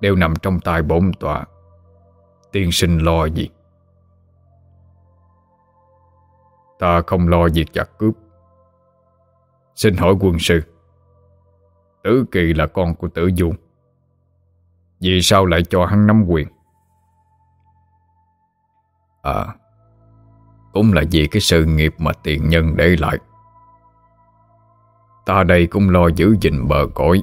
Đều nằm trong tay bổn tọa Tiên sinh lo gì? Ta không lo việc giặc cướp. Xin hỏi quân sư Tử Kỳ là con của tử Du. Vì sao lại cho hắn nắm quyền? À Cũng là vì cái sự nghiệp mà tiền nhân để lại. Ta đây cũng lo giữ gìn bờ cõi.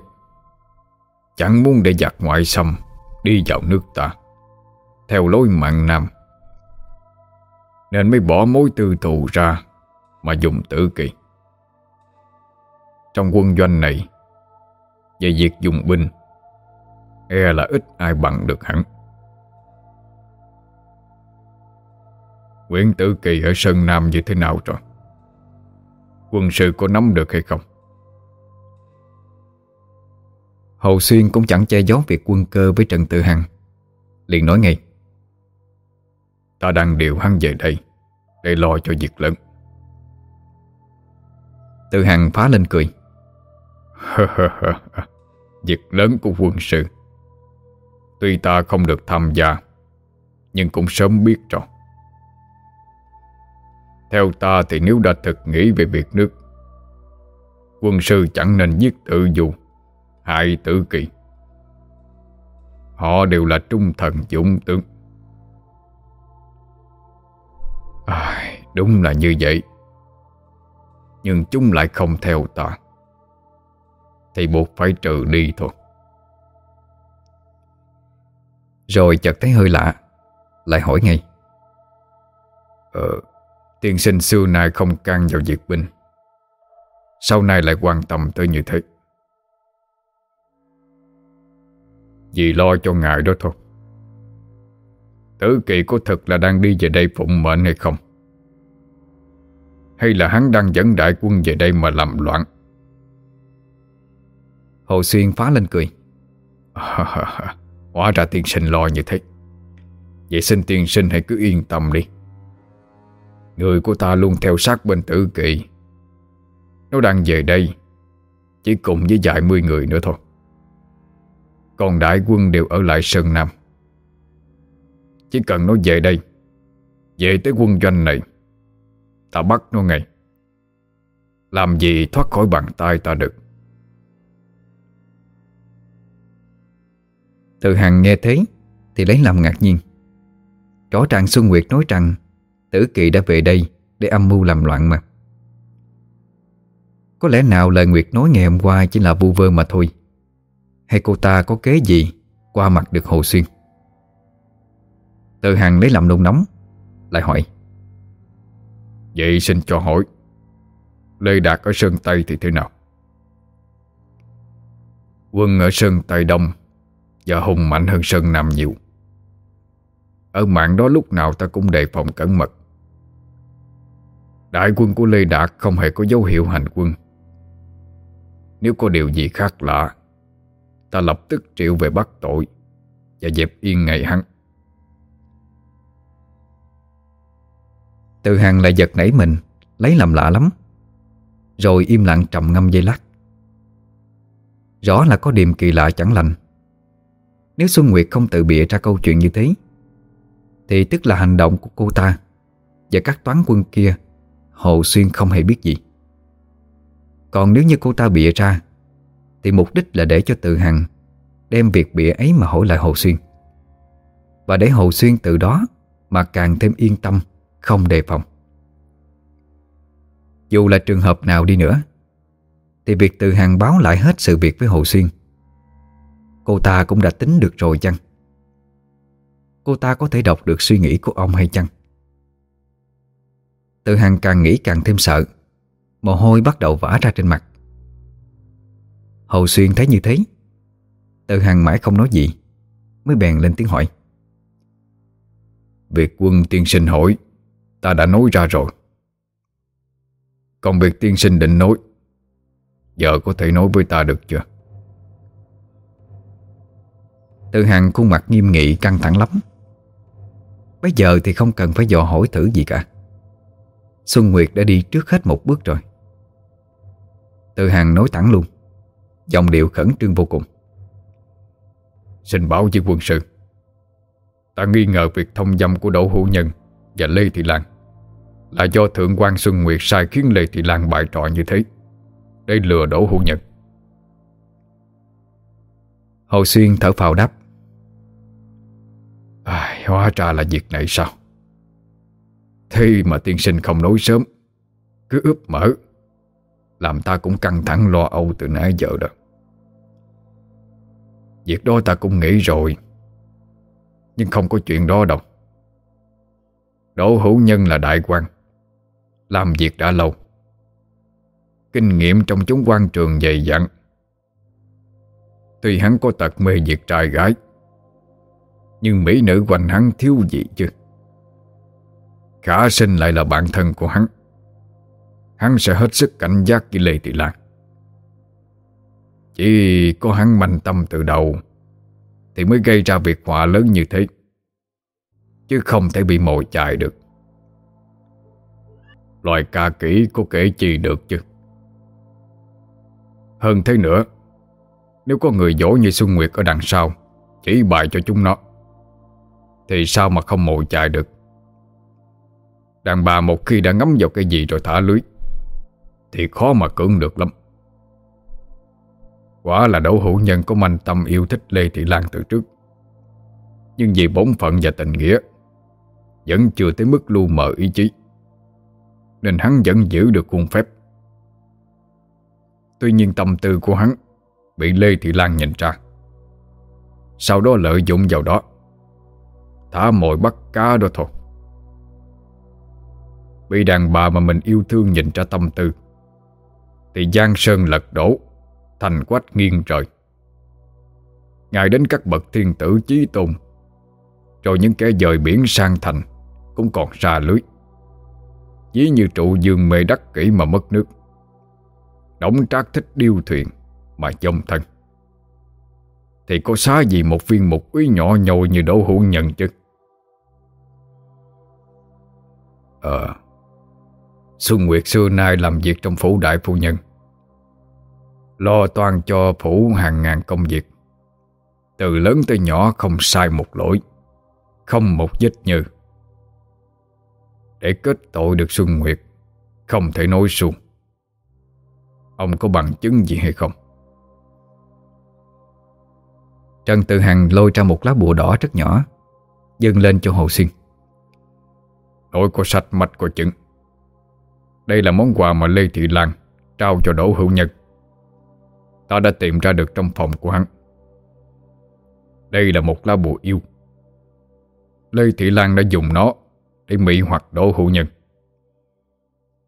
Chẳng muốn để giặc ngoại xâm Đi vào nước ta. Theo lối mạng nam. Nên mới bỏ mối tư thù ra Mà dùng tử kỳ. Trong quân doanh này, Về việc dùng binh E là ít ai bằng được hẳn. Nguyễn Tử Kỳ ở Sơn Nam như thế nào rồi? Quân sự có nắm được hay không? Hầu Xuyên cũng chẳng che giấu việc quân cơ với Trần Tự Hằng. Liền nói ngay. Ta đang điều hắn về đây Để lo cho việc lớn. Từ Hằng phá lên cười. Việc lớn của quân sự. Tuy ta không được tham gia, Nhưng cũng sớm biết rồi. Theo ta thì nếu đã thực nghĩ về việc nước, Quân sư chẳng nên giết tự dù Hại tử kỳ. Họ đều là trung thần dũng tướng. À, Đúng là như vậy. Nhưng chúng lại không theo ta. Thì buộc phải trừ đi thôi. Rồi chợt thấy hơi lạ Lại hỏi ngay. Ờ Tiên sinh xưa nay không can vào việc binh. Sau này lại quan tâm tới như thế. Vì lo cho ngài đó thôi. Tử kỳ có thật là đang đi về đây phụng mệnh hay không? Hay là hắn đang dẫn đại quân về đây mà làm loạn? Hồ Xuyên phá lên cười. Hóa ra tiên sinh lo như thế. Vậy xin tiên sinh hãy cứ yên tâm đi. Người của ta luôn theo sát bên tử kỳ. Nó đang về đây Chỉ cùng với vài mươi người nữa thôi. Còn đại quân đều ở lại Sơn Nam chỉ cần nó về đây, Về tới quân doanh này, Ta bắt nó ngay. Làm gì thoát khỏi bàn tay ta được. Từ Hằng nghe thế Thì lấy làm ngạc nhiên. Rõ ràng Xuân Nguyệt nói rằng Tử Kỳ đã về đây Để âm mưu làm loạn mà. Có lẽ nào lời Nguyệt nói ngày hôm qua Chỉ là vu vơ mà thôi. Hay cô ta có kế gì Qua mặt được Hồ Xuyên? Từ Hằng lấy làm nôn nóng, Lại hỏi, Vậy xin cho hỏi, Lê Đạt ở Sơn Tây thì thế nào? Quân ở Sơn Tây Đông Và hùng mạnh hơn Sơn Nam nhiều. Ở mạng đó lúc nào ta cũng đề phòng cẩn mật. Đại quân của Lê Đạt không hề có dấu hiệu hành quân. Nếu có điều gì khác lạ, Ta lập tức triệu về bắt tội Và dẹp yên ngày hắn. Từ Hằng lại giật nảy mình, Lấy làm lạ lắm. Rồi im lặng trầm ngâm dây lát. Rõ là có điểm kỳ lạ chẳng lành. Nếu Xuân Nguyệt không tự bịa ra câu chuyện như thế, Thì tức là hành động của cô ta Và các toán quân kia Hồ Xuyên không hề biết gì. Còn nếu như cô ta bịa ra, Thì mục đích là để cho tự hằng Đem việc bịa ấy mà hỏi lại Hồ Xuyên. Và để Hồ Xuyên từ đó Mà càng thêm yên tâm không đề phòng. Dù là trường hợp nào đi nữa, Thì việc từ hằng báo lại hết sự việc với Hồ Xuyên. Cô ta cũng đã tính được rồi chăng? Cô ta có thể đọc được suy nghĩ của ông hay chăng? Từ Hằng càng nghĩ càng thêm sợ, Mồ hôi bắt đầu vã ra trên mặt. Hồ Xuyên thấy như thế Từ Hằng mãi không nói gì, Mới bèn lên tiếng hỏi. Việc quân tiên sinh hỏi Ta đã nói ra rồi. Còn việc tiên sinh định nói. Giờ có thể nói với ta được chưa? Tự Hằng khuôn mặt nghiêm nghị, căng thẳng lắm. Bây giờ thì không cần phải dò hỏi thử gì cả. Xuân Nguyệt đã đi trước hết một bước rồi. Tự Hằng nói thẳng luôn. Giọng điệu khẩn trương vô cùng. Xin báo với quân sự. Ta nghi ngờ việc thông dâm của Đỗ Hữu Nhân Và Lê Thị Lan là do Thượng quan Xuân Nguyệt sai khiến Lê Thị Lan bại trò như thế. Để lừa đổ Hữu Nhân. Hồ Xuyên thở phào đáp. À, Hóa ra là việc này sao? Thế mà tiên sinh không nói sớm. Cứ ướp mở Làm ta cũng căng thẳng lo âu từ nãy giờ đó. Việc đó ta cũng nghĩ rồi. Nhưng không có chuyện đó đâu. Đỗ hữu nhân là đại quan. Làm việc đã lâu. Kinh nghiệm trong chúng quan trường dày dặn. Tuy hắn có tật mê việc trai gái, Nhưng mỹ nữ quanh hắn thiếu gì chứ? Khả sinh lại là bạn thân của hắn. Hắn sẽ hết sức cảnh giác với Lê Thị Lan. Chỉ có hắn manh tâm từ đầu Thì mới gây ra việc họa lớn như thế, Chứ không thể bị mồi chài được. Loài ca kỹ có kể chi được chứ? Hơn thế nữa, Nếu có người dỗ như Xuân Nguyệt ở đằng sau, Chỉ bài cho chúng nó, Thì sao mà không mồi chài được? Đàn bà một khi đã ngắm vào cái gì rồi thả lưới, Thì khó mà cưỡng được lắm. Quả là Đỗ Hữu Nhân có manh tâm yêu thích Lê Thị Lan từ trước. Nhưng vì bổn phận và tình nghĩa, Vẫn chưa tới mức lu mờ ý chí. Nên hắn vẫn giữ được khuôn phép. Tuy nhiên tâm tư của hắn Bị Lê Thị Lan nhìn ra. Sau đó lợi dụng vào đó, Thả mồi bắt cá đó thôi. Bị đàn bà mà mình yêu thương nhìn ra tâm tư, Thì Giang Sơn lật đổ, Thành quách nghiêng trời. Ngài đến các bậc thiên tử chí tôn, Rồi những kẻ dời biển sang thành Cũng còn ra lưới. Dí như trụ dương mê đắc kỹ mà mất nước. Đóng trác thích điêu thuyền Mà dông thân. Thì có xá gì một viên mục quý nhỏ nhồi như đỗ hữu nhận chứ? Ờ Xuân Nguyệt xưa nay làm việc trong phủ đại phu nhân. Lo toan cho phủ hàng ngàn công việc. Từ lớn tới nhỏ không sai một lỗi, Không một vết như để kết tội được Xuân Nguyệt, Không thể nói suông. Ông có bằng chứng gì hay không? Trần Tự Hằng lôi ra một lá bùa đỏ rất nhỏ, Dâng lên cho Hồ Xuyên. Nỗi có sạch mạch có chứng đây là món quà mà Lê Thị Lan Trao cho Đỗ Hữu Nhật. Ta đã tìm ra được trong phòng của hắn. Đây là một lá bùa yêu. Lê Thị Lan đã dùng nó để mỹ hoặc Đỗ Hữu Nhân.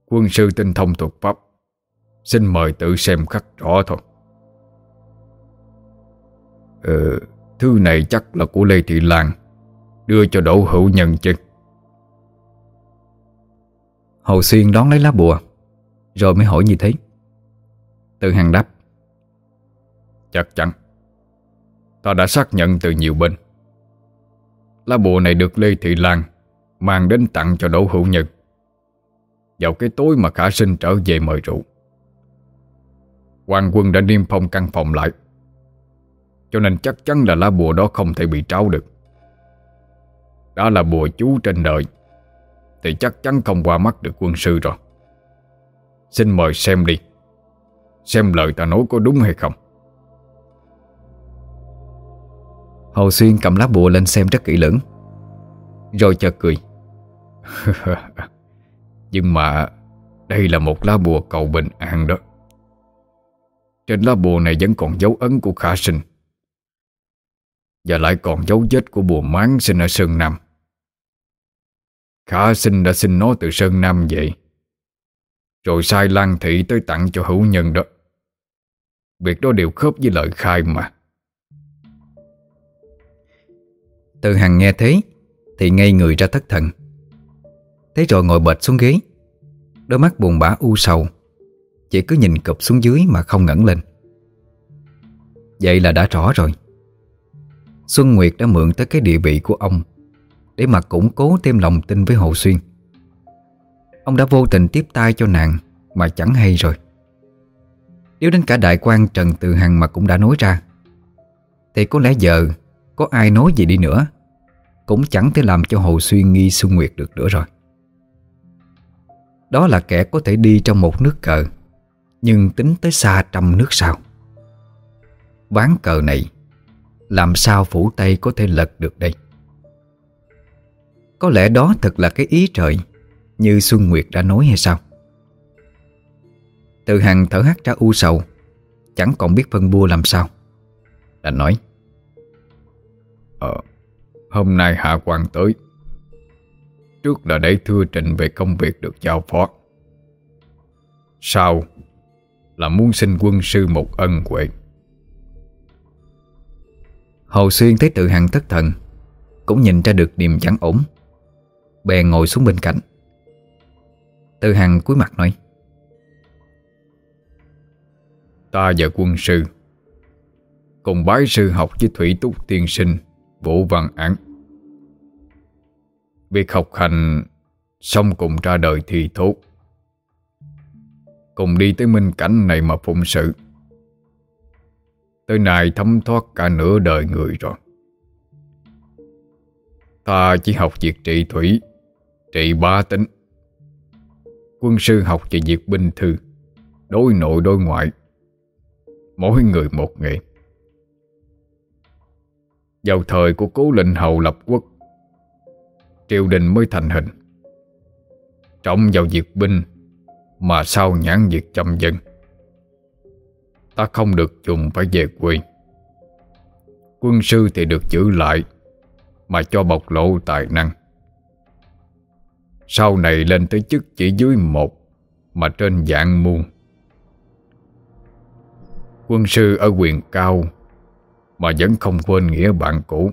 Quân sư tinh thông thuật pháp Xin mời tự xem khắc rõ thôi. Ờ, thư này chắc là của Lê Thị Lan Đưa cho Đỗ Hữu Nhân chứ. Hồ Xuyên đón lấy lá bùa Rồi mới hỏi như thế. Tự Hằng đáp Chắc chắn Ta đã xác nhận từ nhiều bên. Lá bùa này được Lê Thị Lan Mang đến tặng cho Đỗ Hữu Nhân. Vào cái tối mà khả sinh trở về mời rượu, Hoàng quân đã niêm phong căn phòng lại, Cho nên chắc chắn là lá bùa đó không thể bị tráo được. Đó là bùa chú trên đời, thì chắc chắn không qua mắt được quân sư rồi. Xin mời xem đi, Xem lời ta nói có đúng hay không. Hồ Xuyên cầm lá bùa lên xem rất kỹ lưỡng, Rồi chợt cười. Nhưng mà Đây là một lá bùa cầu bình an đó. Trên lá bùa này vẫn còn dấu ấn của khả sinh. Và lại còn dấu vết của bùa máng sinh ở Sơn Nam. Khả sinh đã xin nó từ Sơn Nam vậy Rồi sai Lan Thị tới tặng cho hữu nhân đó. Việc đó đều khớp với lời khai mà. Từ Hằng nghe thế Thì ngây người ra thất thần. Thế rồi ngồi bệt xuống ghế. Đôi mắt buồn bã u sầu. Chỉ cứ nhìn cụp xuống dưới mà không ngẩng lên. Vậy là đã rõ rồi. Xuân Nguyệt đã mượn tới cái địa vị của ông Để mà củng cố thêm lòng tin với Hồ Xuyên. Ông đã vô tình tiếp tay cho nàng Mà chẳng hay rồi. Nếu đến cả đại quan Trần Từ Hằng mà cũng đã nói ra, Thì có lẽ giờ Có ai nói gì đi nữa, Cũng chẳng thể làm cho Hồ Xuyên nghi Xuân Nguyệt được nữa rồi. Đó là kẻ có thể đi trong một nước cờ, Nhưng tính tới xa trăm nước sau. Ván cờ này, Làm sao phủ tay có thể lật được đây? Có lẽ đó thật là cái ý trời, Như Xuân Nguyệt đã nói hay sao? Từ hằng thở hắt ra u sầu, Chẳng còn biết phân bua làm sao. Đành nói Ờ Hôm nay hạ quan tới Trước là để thưa trình về công việc được giao phó. Sau Là muốn xin quân sư một ân huệ. Hồ Xuyên thấy tự hằng thất thần Cũng nhìn ra được niềm chẳng ổn Bè ngồi xuống bên cạnh. Tự hằng cúi mặt nói Ta và quân sư Cùng bái sư học với Thủy Túc Tiên Sinh Vũ Văn Án Việc học hành Xong cùng ra đời thì thốt Cùng đi tới minh cảnh này mà phụng sự. Tới nay thấm thoát cả nửa đời người rồi. Ta chỉ học việc trị thủy, Trị ba tính. Quân sư học về việc binh thư, Đối nội đối ngoại. Mỗi người một nghề. Vào thời của cố lệnh hầu lập quốc Triều đình mới thành hình. Trọng vào việc binh Mà sao nhãn việc chăm dân. Ta không được dùng phải về quê Quân sư thì được giữ lại Mà cho bộc lộ tài năng. Sau này lên tới chức chỉ dưới một Mà trên dạng muôn. Quân sư ở quyền cao Mà vẫn không quên nghĩa bạn cũ.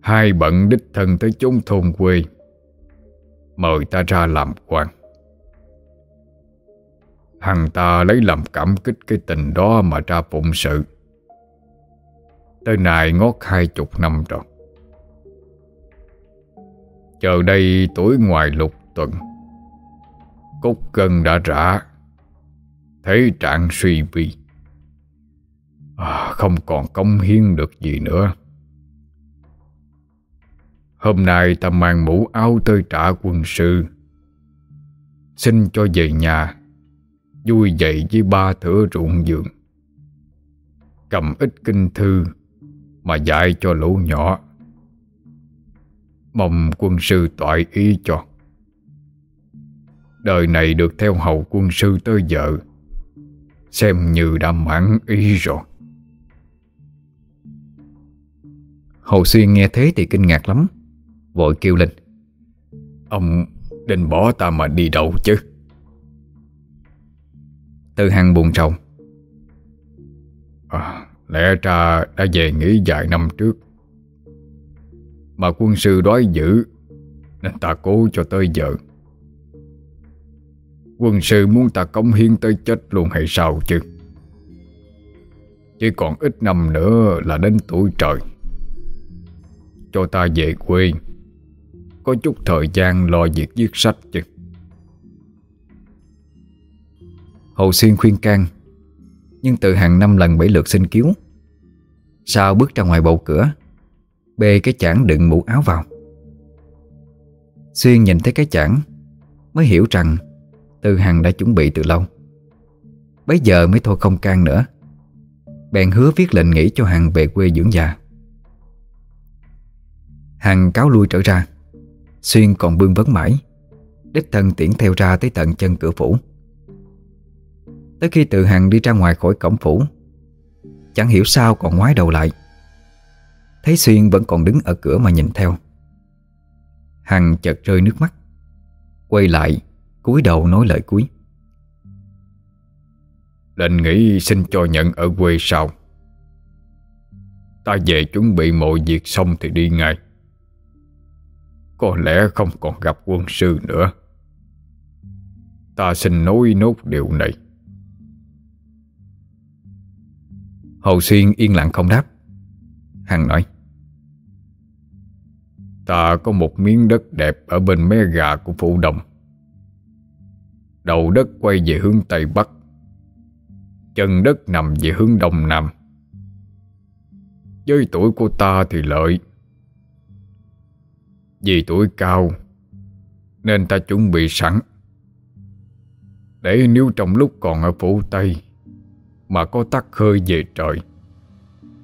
Hai bận đích thân tới chốn thôn quê. Mời ta ra làm quan. Hằng ta lấy làm cảm kích cái tình đó mà ra phụng sự. Tới nay ngót hai chục năm rồi. Chờ đây tuổi ngoài lục tuần. Cốt cân đã rã. Thế trạng suy vi. À, Không còn công hiến được gì nữa. Hôm nay ta mang mũ áo tới trả quân sư. Xin cho về nhà, Vui dậy với ba thửa ruộng vườn. Cầm ít kinh thư Mà dạy cho lũ nhỏ. Mong quân sư toại ý cho. Đời này được theo hầu quân sư tới vợ. Xem như đã mãn ý rồi. Hồ Xuyên nghe thế thì kinh ngạc lắm. Vội kêu lên. Ông định bỏ ta mà đi đâu chứ? Từ Hằng buồn rầu. À, Lẽ ra đã về nghỉ vài năm trước. Mà quân sư đói dữ Nên ta cố cho tới giờ. Quân sư muốn ta cống hiến tới chết luôn hay sao chứ? Chỉ còn ít năm nữa là đến tuổi trời. Cho ta về quê có chút thời gian lo việc viết sách chứ. Hồ Xuyên khuyên can, Nhưng từ hàng năm lần bảy lượt xin cứu Sao bước ra ngoài bầu cửa, Bê cái chản đựng mũ áo vào. Xuyên nhìn thấy cái chản, Mới hiểu rằng Từ Hằng đã chuẩn bị từ lâu. Bây giờ mới thôi không can nữa, Bèn hứa viết lệnh nghỉ cho Hằng về quê dưỡng già. Hằng cáo lui trở ra. Xuyên còn bương vấn mãi. Đích thân tiễn theo ra tới tận chân cửa phủ. Tới khi tự hằng đi ra ngoài khỏi cổng phủ, Chẳng hiểu sao còn ngoái đầu lại. Thấy Xuyên vẫn còn đứng ở cửa mà nhìn theo. Hằng chợt rơi nước mắt, Quay lại, cúi đầu nói lời cuối. Lệnh nghĩ xin cho nhận ở quê sau. Ta về chuẩn bị mọi việc xong thì đi ngay. Có lẽ không còn gặp quân sư nữa. Ta xin nói nốt điều này. Hầu Xuyên yên lặng không đáp. Hằng nói, Ta có một miếng đất đẹp Ở bên mé gà của phụ đồng. Đầu đất quay về hướng Tây Bắc, Chân đất nằm về hướng Đông Nam. Với tuổi của ta thì lợi. Vì tuổi cao, Nên ta chuẩn bị sẵn. Để nếu trong lúc còn ở phủ Tây Mà có tắc hơi về trời,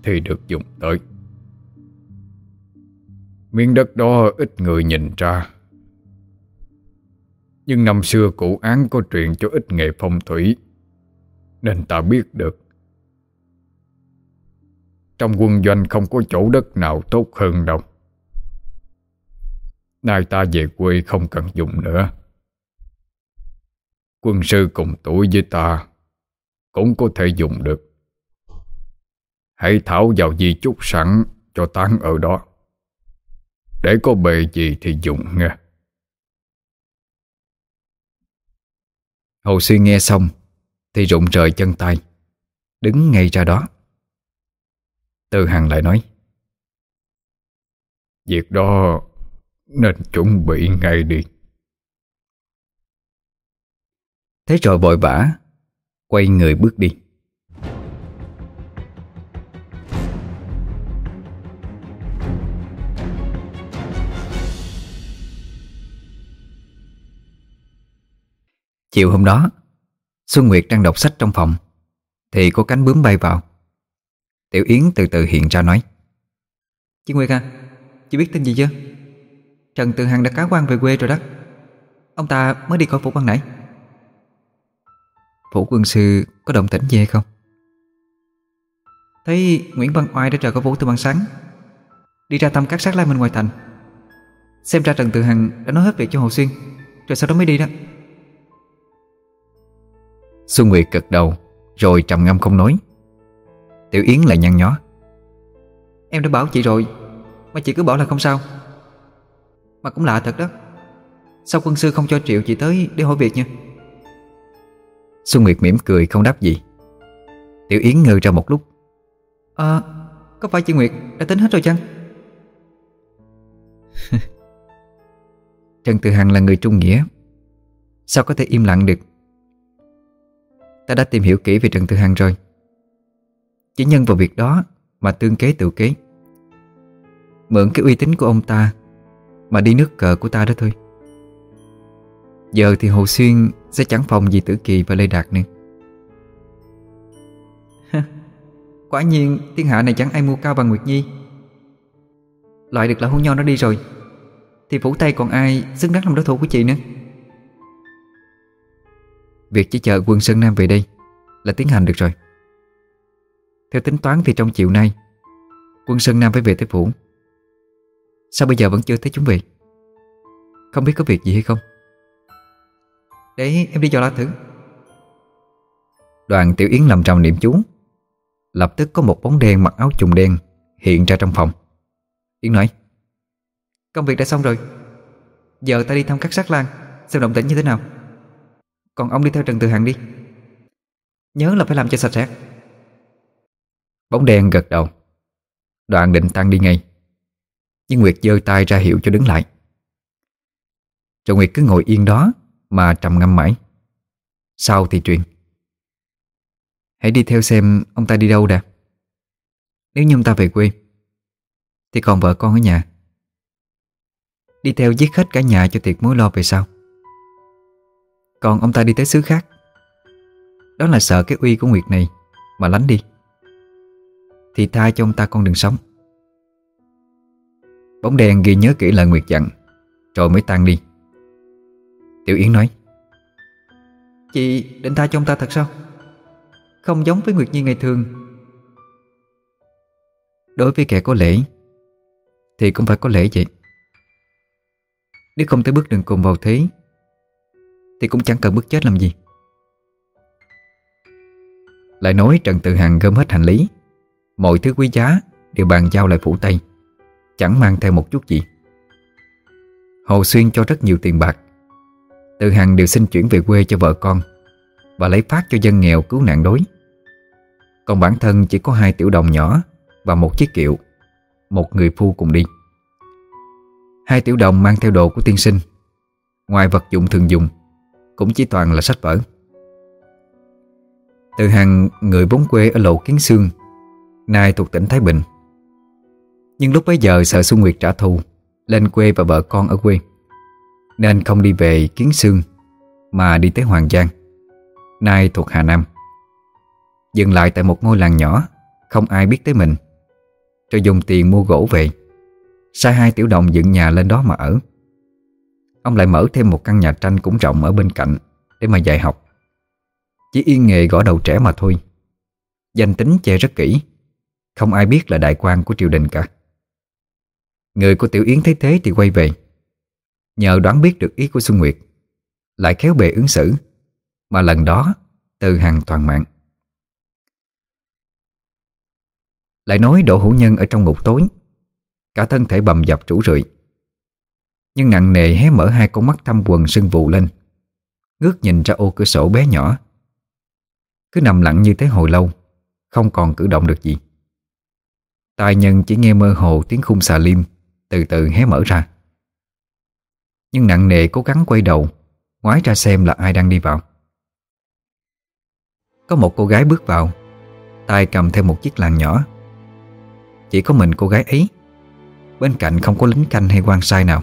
Thì được dùng tới. Miếng đất đó ít người nhìn ra. Nhưng năm xưa cụ án có truyền cho ít nghề phong thủy, Nên ta biết được. Trong quân doanh không có chỗ đất nào tốt hơn đâu. Nay ta về quê không cần dùng nữa. Quân sư cùng tuổi với ta Cũng có thể dùng được. Hãy thảo vào di chúc sẵn Cho tán ở đó. Để có bề gì thì dùng nghe. Hồ Suy nghe xong Thì rụng rời chân tay, Đứng ngay ra đó. Từ Hằng lại nói, Việc đó nên chuẩn bị ngay đi. Thế rồi vội vã, Quay người bước đi. Chiều hôm đó, Xuân Nguyệt đang đọc sách trong phòng, Thì có cánh bướm bay vào. Tiểu Yến từ từ hiện ra nói Chị Nguyệt à Chị biết tin gì chưa? Trần Tự Hằng đã cá quan về quê rồi đó. Ông ta mới đi khỏi phủ ban nãy. Phủ quân sư có động tĩnh gì hay không? Thấy Nguyễn Văn Oai đã rời khỏi phủ từ ban sáng Đi ra thăm các sát lai bên ngoài thành. Xem ra Trần Tự Hằng đã nói hết việc cho Hồ Xuyên Rồi sau đó mới đi đó. Xuân Nguyệt gật đầu Rồi trầm ngâm không nói. Tiểu Yến lại nhăn nhó. Em đã bảo chị rồi Mà chị cứ bảo là không sao Mà cũng lạ thật đó. Sao quân sư không cho Triệu chị tới để hỏi việc nha Xuân Nguyệt mỉm cười không đáp gì. Tiểu Yến ngơ ra một lúc. À Có phải chị Nguyệt đã tính hết rồi chăng? Trần Tự Hằng là người trung nghĩa. Sao có thể im lặng được? Ta đã tìm hiểu kỹ về Trần Tư Hằng rồi. Chỉ nhân vào việc đó Mà tương kế tự kế. Mượn cái uy tín của ông ta Mà đi nước cờ của ta đó thôi. Giờ thì Hồ Xuyên Sẽ chẳng phòng gì Tử Kỳ và Lê Đạt nữa. Quả nhiên thiên hạ này chẳng ai mua cao bằng Nguyệt Nhi. Loại được là hôn nhau nó đi rồi Thì phủ tay còn ai xứng đáng làm đối thủ của chị nữa? Việc chỉ chờ quân Sơn Nam về đây Là tiến hành được rồi. Theo tính toán thì trong chiều nay Quân Sơn Nam phải về tới phủ Sao bây giờ vẫn chưa thấy chúng về? Không biết có việc gì hay không? Để em đi dò la thử. Đoàn Tiểu Yến làm trầm niệm chú. Lập tức có một bóng đen mặc áo trùng đen Hiện ra trong phòng. Yến nói, Công việc đã xong rồi. Giờ ta đi thăm các sát lan Xem động tĩnh như thế nào. Còn ông đi theo Trần Từ Hằng đi. Nhớ là phải làm cho sạch sẽ. Bóng đen gật đầu. Đoạn định tăng đi ngay. Nhưng Nguyệt giơ tay ra hiệu cho đứng lại. Rồi Nguyệt cứ ngồi yên đó Mà trầm ngâm mãi. Sau thì truyền. Hãy đi theo xem ông ta đi đâu đã. Nếu như ông ta về quê, Thì còn vợ con ở nhà. Đi theo giết hết cả nhà cho tiệc mối lo về sau. Còn ông ta đi tới xứ khác. Đó là sợ cái uy của Nguyệt này Mà lánh đi. Thì tha cho ông ta con đừng sống. Bóng đèn ghi nhớ kỹ lời Nguyệt dặn. Rồi mới tan đi. Tiểu Yến nói Chị định tha cho ông ta thật sao? Không giống với Nguyệt Nhi ngày thường. Đối với kẻ có lễ Thì cũng phải có lễ vậy. Nếu không tới bước đường cùng vào thế Thì cũng chẳng cần bước chết làm gì. Lại nói Trần Tự Hằng gom hết hành lý. Mọi thứ quý giá Đều bàn giao lại phủ Tây Chẳng mang theo một chút gì. Hồ Xuyên cho rất nhiều tiền bạc. Từ Hằng đều xin chuyển về quê cho vợ con Và lấy phát cho dân nghèo cứu nạn đối Còn bản thân chỉ có hai tiểu đồng nhỏ Và một chiếc kiệu, Một người phu cùng đi. Hai tiểu đồng mang theo đồ của tiên sinh, Ngoài vật dụng thường dùng, Cũng chỉ toàn là sách vở. Từ hàng người vốn quê ở lộ Kiến Sương, Nay thuộc tỉnh Thái Bình nhưng lúc bấy giờ sợ Xuân Nguyệt trả thù, Lên quê và vợ con ở quê. Nên không đi về Kiến Sương, Mà đi tới Hoàng Giang, Nay thuộc Hà Nam. Dừng lại tại một ngôi làng nhỏ, Không ai biết tới mình Rồi dùng tiền mua gỗ về. Sai hai tiểu đồng dựng nhà lên đó mà ở. Ông lại mở thêm một căn nhà tranh cũng rộng ở bên cạnh Để mà dạy học. Chỉ yên nghề gõ đầu trẻ mà thôi. Danh tính che rất kỹ, Không ai biết là đại quan của triều đình cả. Người của Tiểu Yến thấy thế thì quay về. Nhờ đoán biết được ý của Xuân Nguyệt, Lại khéo bề ứng xử, Mà lần đó từ hàng toàn mạng. Lại nói Đỗ Hữu Nhân ở trong ngục tối, Cả thân thể bầm dập rủ rượi. Nhưng nặng nề hé mở hai con mắt thăm quần sưng vụ lên, Ngước nhìn ra ô cửa sổ bé nhỏ. Cứ nằm lặng như thế hồi lâu, Không còn cử động được gì. Tai nhân chỉ nghe mơ hồ tiếng khung xà liêm từ từ hé mở ra. Nhưng nặng nề cố gắng quay đầu, Ngoái ra xem là ai đang đi vào. Có một cô gái bước vào, tay cầm theo một chiếc làng nhỏ. Chỉ có mình cô gái ấy, Bên cạnh không có lính canh hay quan sai nào.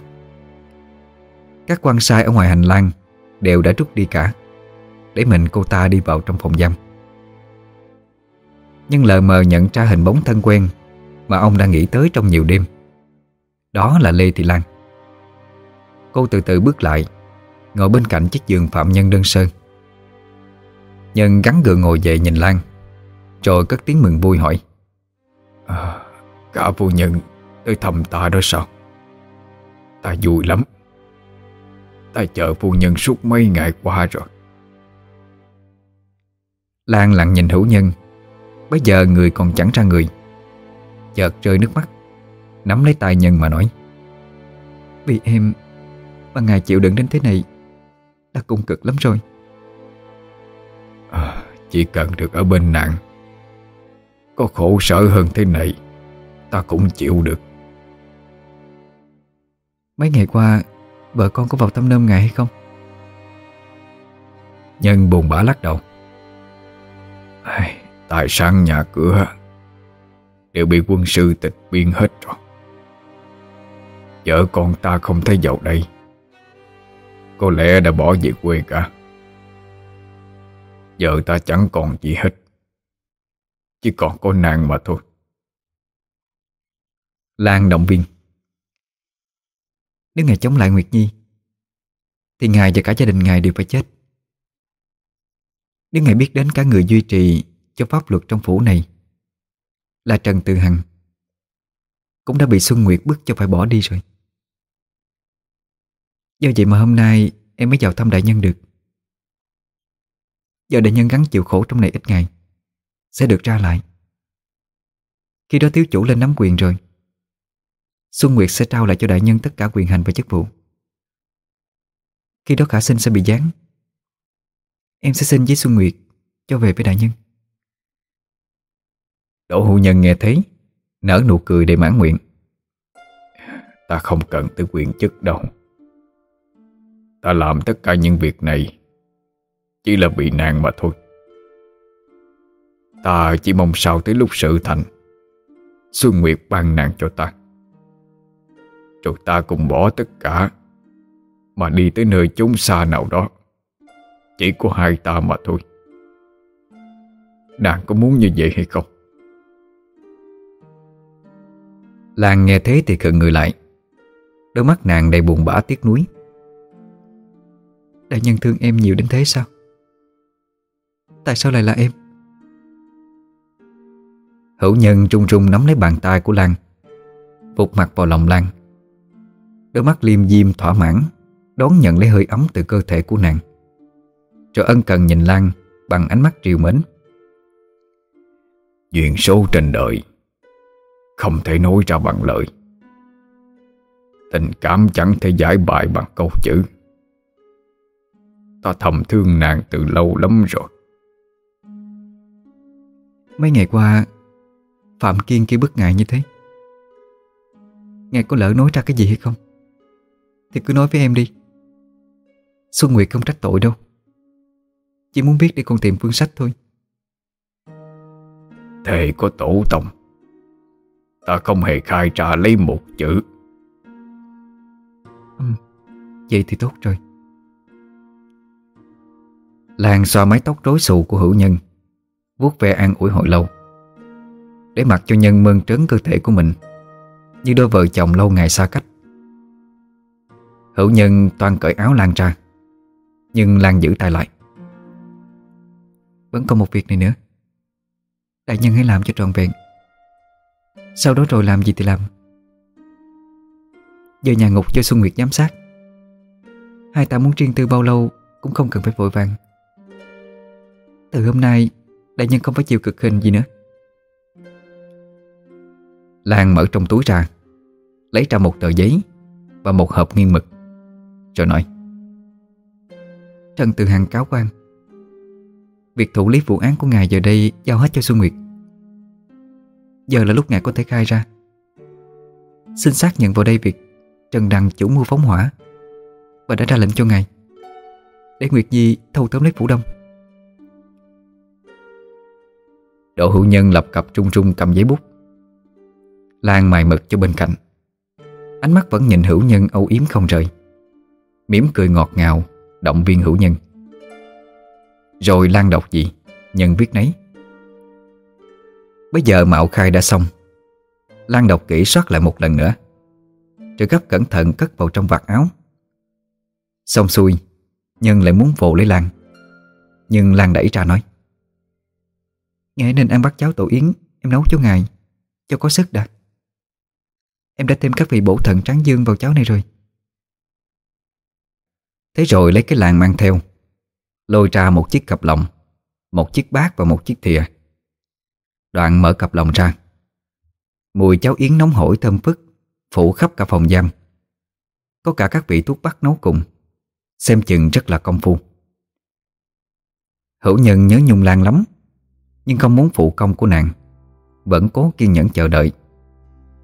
Các quan sai ở ngoài hành lang Đều đã rút đi cả, Để mình cô ta đi vào trong phòng giam. Nhưng lờ mờ nhận ra hình bóng thân quen Mà ông đã nghĩ tới trong nhiều đêm. Đó là Lê Thị Lan. Cô từ từ bước lại Ngồi bên cạnh chiếc giường phạm nhân đơn sơ. Nhân gắn gượng ngồi dậy nhìn Lan Rồi cất tiếng mừng vui hỏi. À, Cả phu nhân Tới thăm ta đó sao? Ta vui lắm. Ta chờ phu nhân suốt mấy ngày qua rồi. Lan lặng nhìn hữu nhân Bây giờ người còn chẳng ra người. Chợt rơi nước mắt Nắm lấy tay nhân mà nói. Vì em Mà ngài chịu đựng đến thế này Đã cũng cực lắm rồi. À, Chỉ cần được ở bên nạn Có khổ sở hơn thế này Ta cũng chịu được. Mấy ngày qua Vợ con có vào thăm nơm ngài hay không? Nhân buồn bã lắc đầu. Tài sản nhà cửa Đều bị quân sư tịch biên hết rồi Vợ con ta không thấy vào đây. Có lẽ đã bỏ về quê cả. Giờ ta chẳng còn gì hết. Chỉ còn có nàng mà thôi. Lan động viên. Nếu ngài chống lại Nguyệt Nhi, Thì ngài và cả gia đình ngài đều phải chết. Nếu ngài biết đến cả người duy trì Cho pháp luật trong phủ này Là Trần Từ Hằng, Cũng đã bị Xuân Nguyệt bức cho phải bỏ đi rồi. Do vậy mà hôm nay Em mới vào thăm đại nhân được. Giờ đại nhân gắn chịu khổ trong này ít ngày, Sẽ được ra lại. Khi đó thiếu chủ lên nắm quyền rồi. Xuân Nguyệt sẽ trao lại cho đại nhân tất cả quyền hành và chức vụ. Khi đó khả sinh sẽ bị giáng. Em sẽ xin với Xuân Nguyệt Cho về với đại nhân. Đỗ hữu nhân nghe thấy, Nở nụ cười để mãn nguyện. Ta không cần tới quyền chức đâu. Ta làm tất cả những việc này. Chỉ là bị nạn mà thôi. Ta chỉ mong sao tới lúc sự thành, Xuân Nguyệt ban nạn cho ta. Rồi ta cùng bỏ tất cả, Mà đi tới nơi chốn xa nào đó. Chỉ có hai ta mà thôi. Nàng có muốn như vậy hay không? Lan nghe thế thì khựng người lại. Đôi mắt nàng đầy buồn bã tiếc nuối. Đại nhân thương em nhiều đến thế sao? Tại sao lại là em? Hữu nhân trung trung nắm lấy bàn tay của Lan Phục mặt vào lòng Lan. Đôi mắt liêm diêm thỏa mãn, Đón nhận lấy hơi ấm từ cơ thể của nàng. Rồi ân cần nhìn Lan Bằng ánh mắt triều mến. Duyên số trên đời, Không thể nói ra bằng lời. Tình cảm chẳng thể giải bại bằng câu chữ. Ta thầm thương nàng từ lâu lắm rồi. Mấy ngày qua Phạm Kiên kia bức ngại như thế. Ngài có lỡ nói ra cái gì hay không? Thì cứ nói với em đi. Xuân Nguyệt không trách tội đâu. Chỉ muốn biết để con tìm phương sách thôi. Thề có tổ tông. Ta không hề khai ra lấy một chữ. Ừ, Vậy thì tốt rồi Lan xoa mái tóc rối xù của hữu nhân, vuốt ve an ủi hồi lâu, Để mặc cho nhân mơn trớn cơ thể của mình, Như đôi vợ chồng lâu ngày xa cách. Hữu nhân toàn cởi áo Lan ra, Nhưng Lan giữ tay lại. Vẫn còn một việc này nữa. Đại nhân hãy làm cho trọn vẹn. Sau đó rồi làm gì thì làm. Giờ nhà ngục cho Xuân Nguyệt giám sát. Hai ta muốn riêng tư bao lâu Cũng không cần phải vội vàng. Từ hôm nay, Đại nhân không phải chịu cực hình gì nữa. Lan mở trong túi ra, Lấy ra một tờ giấy Và một hộp nghiên mực, Rồi nói, Trần Từ Hằng cáo quan, Việc thủ lý vụ án của ngài giờ đây Giao hết cho Xuân Nguyệt. Giờ là lúc ngài có thể khai ra. Xin xác nhận vào đây việc Trần Đằng chủ mưu phóng hỏa Và đã ra lệnh cho ngài. Để Nguyệt Nhi thâu tóm lấy phủ đông. Đỗ hữu nhân lập cặp trung trung cầm giấy bút. Lan mài mực cho bên cạnh. Ánh mắt vẫn nhìn hữu nhân âu yếm không rời. Mỉm cười ngọt ngào, Động viên hữu nhân. Rồi Lan đọc gì? Nhân viết nấy. Bây giờ mạo khai đã xong. Lan đọc kỹ soát lại một lần nữa. Rồi gấp cẩn thận cất vào trong vạt áo. Xong xuôi, Nhân lại muốn vồ lấy Lan. Nhưng Lan đẩy ra nói. Nghe nên ăn bắt cháo tổ yến, Em nấu cho ngài, Cho có sức đã. Em đã thêm các vị bổ thận trắng dương vào cháo này rồi. Thế rồi lấy cái làng mang theo, Lôi ra một chiếc cặp lồng, Một chiếc bát và một chiếc thìa. Đoạn mở cặp lồng ra. Mùi cháo yến nóng hổi thơm phức, Phủ khắp cả phòng giam. Có cả các vị thuốc bắc nấu cùng, Xem chừng rất là công phu. Hữu nhân nhớ Nhung Lan lắm nhưng không muốn phụ công của nàng. Vẫn cố kiên nhẫn chờ đợi.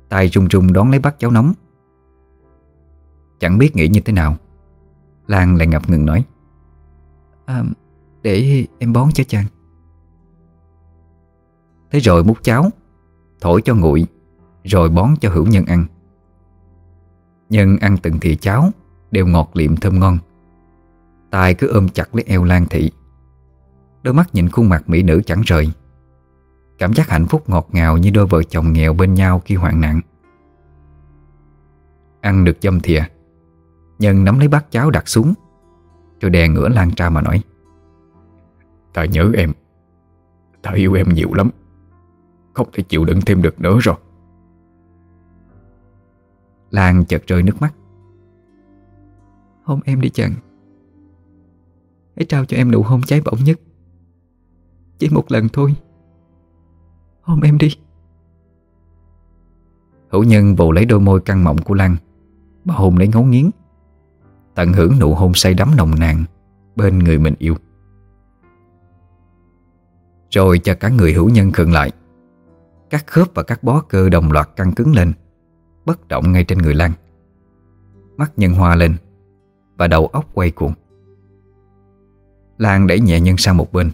Tay run run đón lấy bát cháo nóng. Chẳng biết nghĩ như thế nào. Lan lại ngập ngừng nói. À, Để em bón cho chàng. Thế rồi múc cháo Thổi cho nguội Rồi bón cho hữu nhân ăn. Nhân ăn từng thì cháo Đều ngọt liệm thơm ngon. Tay cứ ôm chặt lấy eo Lan Thị. Đôi mắt nhìn khuôn mặt mỹ nữ chẳng rời. Cảm giác hạnh phúc ngọt ngào Như đôi vợ chồng nghèo bên nhau khi hoạn nạn. Ăn được dâm thìa, Nhân nắm lấy bát cháo đặt xuống, Rồi đè ngửa Lan ra mà nói, Ta nhớ em, Ta yêu em nhiều lắm, Không thể chịu đựng thêm được nữa rồi. Lan chợt rơi nước mắt. Hôn em đi chàng, Hãy trao cho em nụ hôn cháy bỏng nhất chỉ một lần thôi. Hôn em đi. Hữu nhân vồ lấy đôi môi căng mọng của Lan. Mà hôn lấy ngấu nghiến. Tận hưởng nụ hôn say đắm nồng nàn Bên người mình yêu. Rồi cho cả người hữu nhân khựng lại. Các khớp và các bó cơ đồng loạt căng cứng lên, Bất động ngay trên người Lan. Mắt nhân hoa lên Và đầu óc quay cuồng. Lan đẩy nhẹ nhân sang một bên.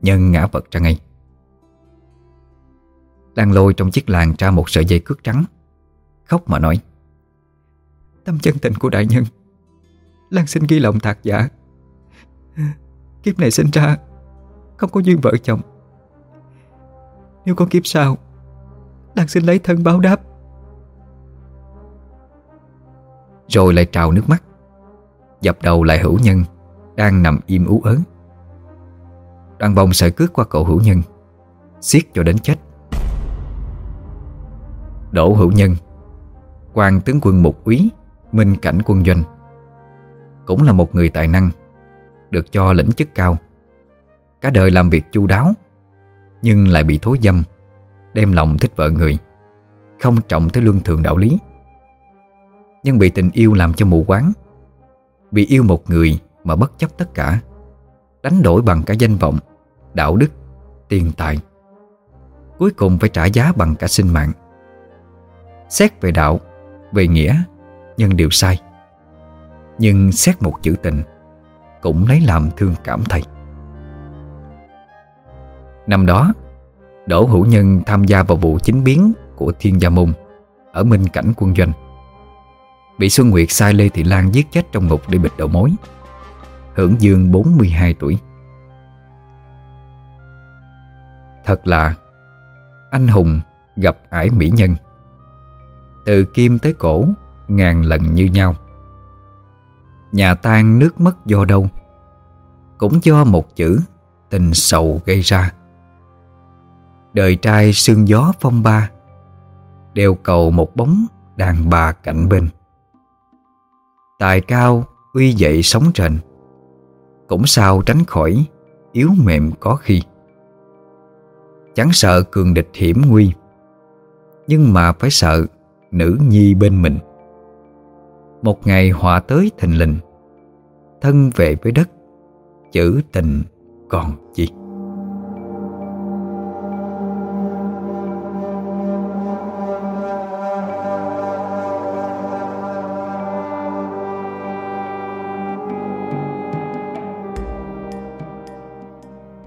Nhân ngã vật ra ngay. Lan lôi trong chiếc làng ra một sợi dây cước trắng. Khóc mà nói, Tâm chân tình của đại nhân, Lan xin ghi lòng thạc giả. Kiếp này sinh ra, Không có duyên vợ chồng. Nếu có kiếp sau, Lan xin lấy thân báo đáp. Rồi lại trào nước mắt. Dập đầu lại hữu nhân Đang nằm im ú ớn Đoàn bồng sợi cước qua cậu hữu nhân, siết cho đến chết. Đỗ hữu nhân, quan tướng quân mục úy, Minh cảnh quân doanh, Cũng là một người tài năng, Được cho lĩnh chức cao. Cả đời làm việc chu đáo, Nhưng lại bị thối dâm, Đem lòng thích vợ người, Không trọng tới luân thường đạo lý. Nhưng bị tình yêu làm cho mù quáng, bị yêu một người mà bất chấp tất cả Đánh đổi bằng cả danh vọng Đạo đức, tiền tài. Cuối cùng phải trả giá bằng cả sinh mạng. Xét về đạo Về nghĩa Nhân đều sai. Nhưng xét một chữ tình Cũng lấy làm thương cảm thầy Năm đó Đỗ Hữu Nhân tham gia vào vụ chính biến Của Thiên Gia Môn Ở Minh Cảnh quân doanh. Bị Xuân Nguyệt sai Lê Thị Lan giết chết trong ngục để bịt đầu mối. Hưởng dương 42 tuổi. Thật là, Anh hùng gặp ải mỹ nhân. Từ kim tới cổ, Ngàn lần như nhau. Nhà tan nước mất do đâu, Cũng do một chữ Tình sầu gây ra. Đời trai sương gió phong ba, Đều cầu một bóng Đàn bà cạnh bên. Tài cao, uy dậy sóng trền cũng sao tránh khỏi Yếu mềm có khi. Chẳng sợ cường địch hiểm nguy, Nhưng mà phải sợ Nữ nhi bên mình. Một ngày họa tới thình lình, Thân về với đất, Chữ tình còn gì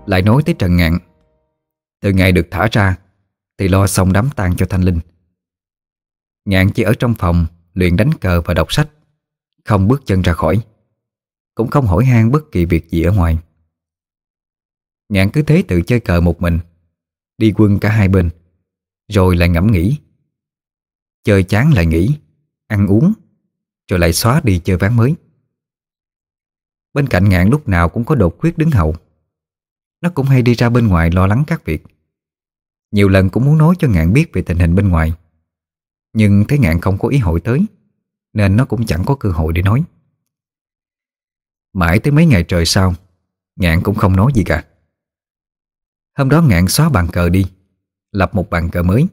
Lại nói tới Trần Ngạn. Từ ngày được thả ra, Thì lo xong đám tang cho Thanh Linh. Ngạn chỉ ở trong phòng, Luyện đánh cờ và đọc sách, Không bước chân ra khỏi. Cũng không hỏi han bất kỳ việc gì ở ngoài. Ngạn cứ thế tự chơi cờ một mình, Đi quân cả hai bên, Rồi lại ngẫm nghĩ. Chơi chán lại nghỉ Ăn uống, Rồi lại xóa đi chơi ván mới. Bên cạnh ngạn lúc nào cũng có đột quyết đứng hậu nó cũng hay đi ra bên ngoài lo lắng các việc. Nhiều lần cũng muốn nói cho Ngạn biết về tình hình bên ngoài. Nhưng thấy Ngạn không có ý hội tới, Nên nó cũng chẳng có cơ hội để nói. Mãi tới mấy ngày trời sau, Ngạn cũng không nói gì cả. Hôm đó Ngạn xóa bàn cờ đi, Lập một bàn cờ mới.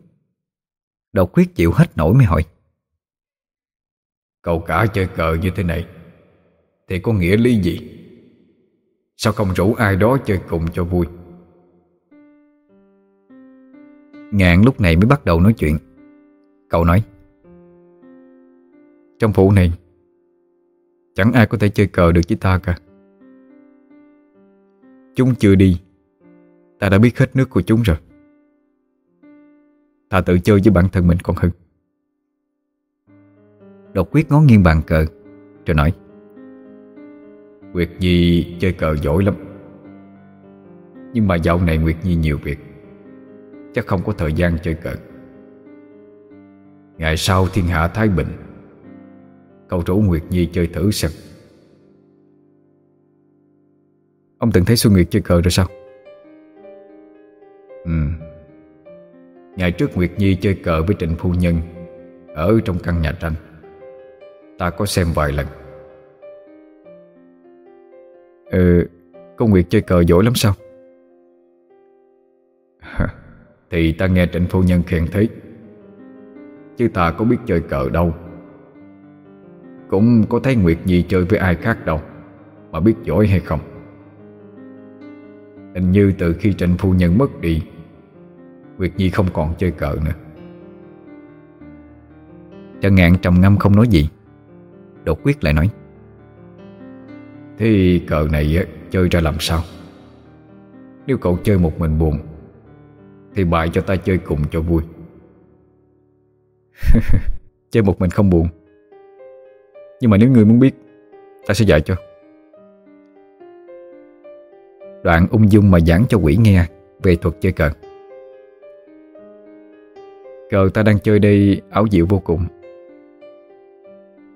Đột quyết chịu hết nổi mới hỏi. Cậu cả chơi cờ như thế này, Thì có nghĩa lý gì? Sao không rủ ai đó chơi cùng cho vui? Ngạn lúc này mới bắt đầu nói chuyện. Cậu nói, Trong phủ này, Chẳng ai có thể chơi cờ được với ta cả. Chúng chưa đi, Ta đã biết hết nước của chúng rồi. Ta tự chơi với bản thân mình còn hơn. Đột quyết ngó nghiêng bàn cờ, Rồi nói Nguyệt Nhi chơi cờ giỏi lắm. Nhưng mà dạo này Nguyệt Nhi nhiều việc, Chắc không có thời gian chơi cờ. Ngày sau thiên hạ Thái Bình, Cậu rủ Nguyệt Nhi chơi thử xem. Ông từng thấy Xuân Nguyệt chơi cờ rồi sao? Ừ. Ngày trước Nguyệt Nhi chơi cờ với Trịnh Phu Nhân Ở trong căn nhà tranh. Ta có xem vài lần. Ừ Cô Nguyệt chơi cờ giỏi lắm sao? Thì ta nghe trịnh phu nhân khen thế. Chứ ta có biết chơi cờ đâu. Cũng có thấy Nguyệt Nhi chơi với ai khác đâu, Mà biết giỏi hay không. Hình như từ khi trịnh phu nhân mất đi, Nguyệt Nhi không còn chơi cờ nữa. Trần Ngạn trầm ngâm không nói gì. Đột quyết lại nói. Thế cờ này chơi ra làm sao? Nếu cậu chơi một mình buồn, Thì bại cho ta chơi cùng cho vui. Chơi một mình không buồn. Nhưng mà nếu người muốn biết, Ta sẽ dạy cho. Đoạn ung dung mà giảng cho quỷ nghe Về thuật chơi cờ. Cờ ta đang chơi đây ảo diệu vô cùng.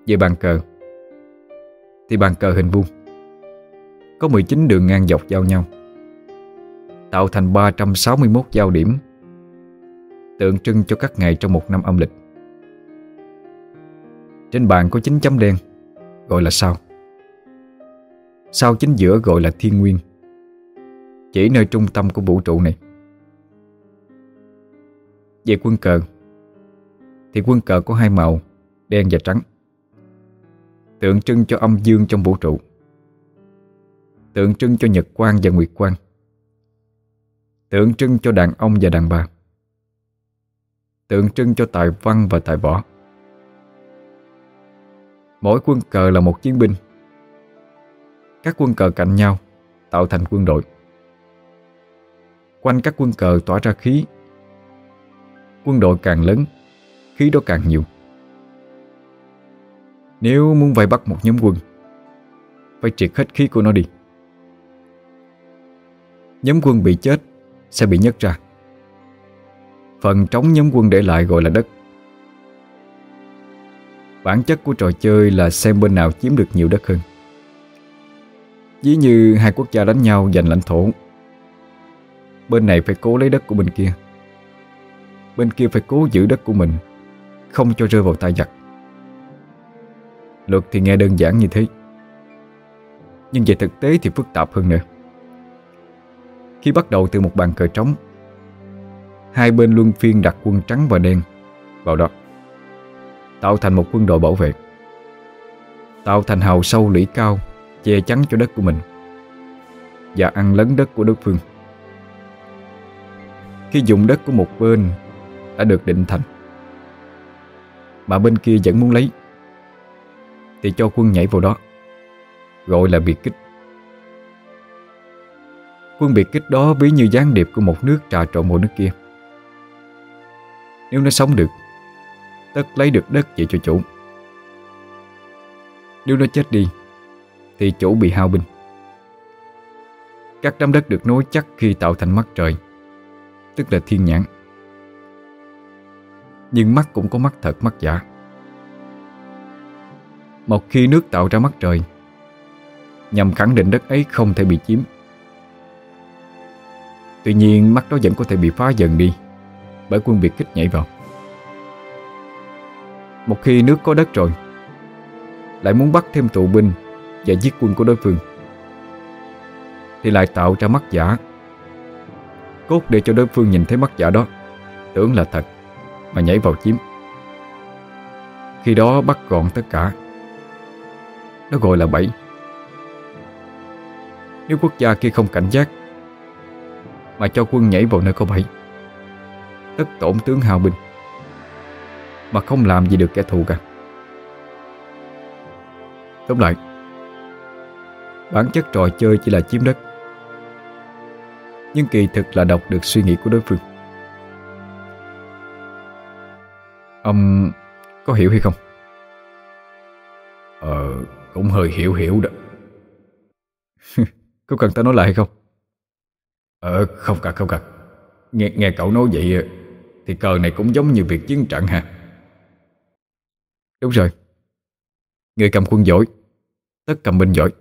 Về bàn cờ, Thì bàn cờ hình vuông có 19 đường ngang dọc giao nhau. Tạo thành 361 giao điểm, Tượng trưng cho các ngày trong một năm âm lịch. Trên bàn có chín chấm đen, Gọi là sao. Sao chính giữa gọi là thiên nguyên, Chỉ nơi trung tâm của vũ trụ này. Về quân cờ, Thì quân cờ có hai màu, Đen và trắng, Tượng trưng cho âm dương trong vũ trụ. Tượng trưng cho nhật quang và nguyệt quang. Tượng trưng cho đàn ông và đàn bà. Tượng trưng cho tài văn và tài võ. Mỗi quân cờ là một chiến binh. Các quân cờ cạnh nhau Tạo thành quân đội. Quanh các quân cờ tỏa ra khí. Quân đội càng lớn, Khí đó càng nhiều. Nếu muốn vây bắt một nhóm quân, Phải triệt hết khí của nó đi. Nhóm quân bị chết Sẽ bị nhấc ra. Phần trống nhóm quân để lại gọi là đất. Bản chất của trò chơi là xem bên nào chiếm được nhiều đất hơn. Ví như hai quốc gia đánh nhau giành lãnh thổ. Bên này phải cố lấy đất của bên kia. Bên kia phải cố giữ đất của mình, Không cho rơi vào tay giặc. Luật thì nghe đơn giản như thế. Nhưng về thực tế thì phức tạp hơn nữa. Khi bắt đầu từ một bàn cờ trống. Hai bên luân phiên đặt quân trắng và đen, vào đó, Tạo thành một quân đội bảo vệ, Tạo thành hào sâu lũy cao, Che chắn cho đất của mình Và ăn lấn đất của đối phương. Khi dùng đất của một bên Đã được định thành, Mà bên kia vẫn muốn lấy, Thì cho quân nhảy vào đó, Gọi là biệt kích. Quân biệt kích đó ví như gián điệp của một nước trà trộn một nước kia. Nếu nó sống được, Tất lấy được đất về cho chủ. Nếu nó chết đi, Thì chủ bị hao binh. Các đám đất được nối chắc khi tạo thành mắt trời, Tức là thiên nhãn. Nhưng mắt cũng có mắt thật, mắt giả. Một khi nước tạo ra mắt trời, Nhằm khẳng định đất ấy không thể bị chiếm. Tuy nhiên, mắt đó vẫn có thể bị phá dần đi, Bởi quân biệt kích nhảy vào. Một khi nước có đất rồi, Lại muốn bắt thêm tù binh Và giết quân của đối phương, Thì lại tạo ra mắt giả. Cốt để cho đối phương nhìn thấy mắt giả đó, Tưởng là thật, Mà nhảy vào chiếm. Khi đó bắt gọn tất cả. Nó gọi là bẫy. Nếu quốc gia kia không cảnh giác mà cho quân nhảy vào nơi có bẫy. Tất tổn tướng hào binh. Mà không làm gì được kẻ thù cả. Tóm lại Bản chất trò chơi chỉ là chiếm đất. Nhưng kỳ thực là đọc được suy nghĩ của đối phương. Ông có hiểu hay không? Ờ, cũng hơi hiểu hiểu đó. Có cần ta nói lại hay không? Ờ, không cần, không cần. Nghe, nghe cậu nói vậy Thì cờ này cũng giống như việc chiến trận hả? Đúng rồi. Người cầm quân giỏi Tất cầm binh giỏi.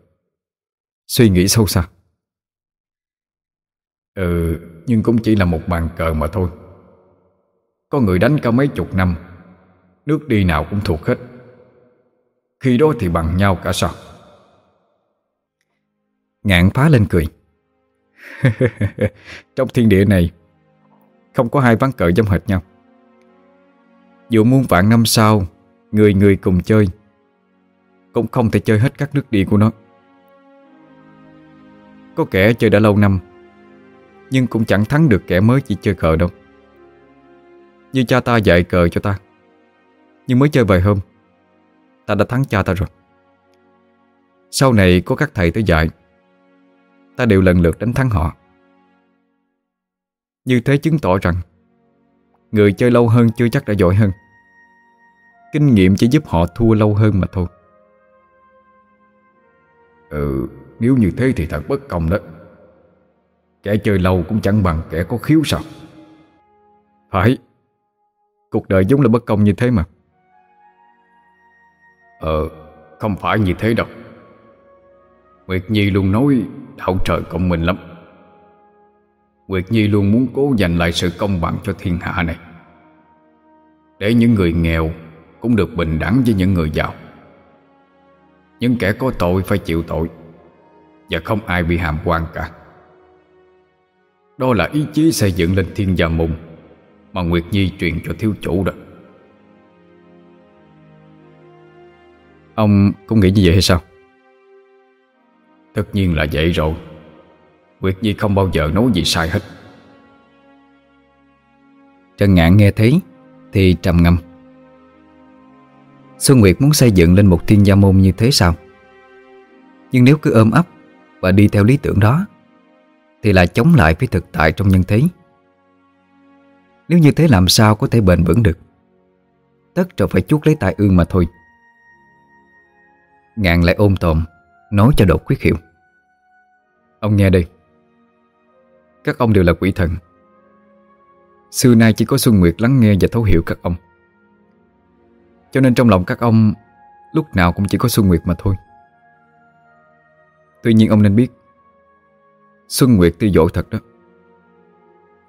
Suy nghĩ sâu xa. Ừ Nhưng cũng chỉ là một bàn cờ mà thôi. Có người đánh cả mấy chục năm Nước đi nào cũng thuộc hết. Khi đó thì bằng nhau cả sao? Ngạn phá lên cười. Trong thiên địa này, Không có hai ván cờ giống hệt nhau. Dù muôn vạn năm sau, Người người cùng chơi, Cũng không thể chơi hết các nước đi của nó. Có kẻ chơi đã lâu năm, Nhưng cũng chẳng thắng được kẻ mới chỉ chơi cờ đâu. Như cha ta dạy cờ cho ta, Nhưng mới chơi vài hôm, Ta đã thắng cha ta rồi. Sau này có các thầy tới dạy Ta đều lần lượt đánh thắng họ. Như thế chứng tỏ rằng, Người chơi lâu hơn chưa chắc đã giỏi hơn. Kinh nghiệm chỉ giúp họ thua lâu hơn mà thôi. Ừ Nếu như thế thì thật bất công đó. Kẻ chơi lâu cũng chẳng bằng kẻ có khiếu sao? Phải, Cuộc đời giống là bất công như thế mà. Ờ Không phải như thế đâu. Nguyệt Nhi luôn nói Đạo trời công minh lắm. Nguyệt Nhi luôn muốn cố giành lại sự công bằng cho thiên hạ này. Để những người nghèo Cũng được bình đẳng với những người giàu. Những kẻ có tội phải chịu tội, Và không ai bị hàm quan cả. Đó là ý chí xây dựng lên thiên gia mùng Mà Nguyệt Nhi truyền cho thiếu chủ đó. Ông cũng nghĩ như vậy hay sao? Tất nhiên là vậy rồi. Nguyệt Nhi không bao giờ nói gì sai hết. Trần Ngạn nghe thấy, Thì trầm ngâm. Xuân Nguyệt muốn xây dựng lên một thiên gia môn như thế sao? Nhưng nếu cứ ôm ấp Và đi theo lý tưởng đó, Thì lại chống lại với thực tại trong nhân thế. Nếu như thế làm sao có thể bền vững được? Tất rồi phải chuốt lấy tài ương mà thôi. Ngạn lại ôm tồn Nói cho đột quyết hiểu. Ông nghe đây Các ông đều là quỷ thần. Xưa nay chỉ có Xuân Nguyệt lắng nghe và thấu hiểu các ông. Cho nên trong lòng các ông, Lúc nào cũng chỉ có Xuân Nguyệt mà thôi. Tuy nhiên ông nên biết, Xuân Nguyệt tuy dội thật đó,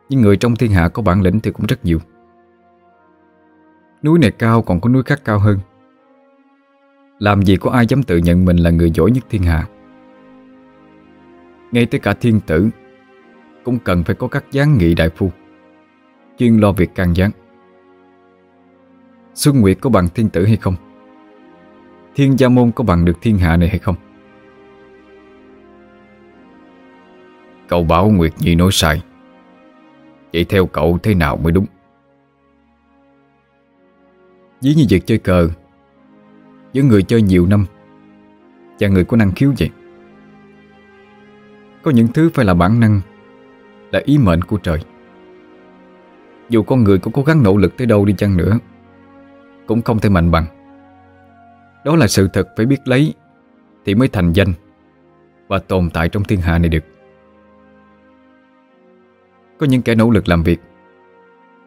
Nhưng người trong thiên hạ có bản lĩnh thì cũng rất nhiều. Núi này cao còn có núi khác cao hơn. Làm gì có ai dám tự nhận mình là người giỏi nhất thiên hạ. Ngay tới cả thiên tử, Cũng cần phải có các gián nghị đại phu, Chuyên lo việc can gián. Xuân Nguyệt có bằng thiên tử hay không? Thiên gia môn có bằng được thiên hạ này hay không? Cậu bảo Nguyệt Nhi nói sai. Vậy theo cậu thế nào mới đúng? Dĩ như việc chơi cờ với người chơi nhiều năm. Và người có năng khiếu vậy. Có những thứ phải là bản năng, Là ý mệnh của trời. Dù con người có cố gắng nỗ lực tới đâu đi chăng nữa, Cũng không thể mạnh bằng. Đó là sự thật phải biết lấy Thì mới thành danh Và tồn tại trong thiên hạ này được. Có những kẻ nỗ lực làm việc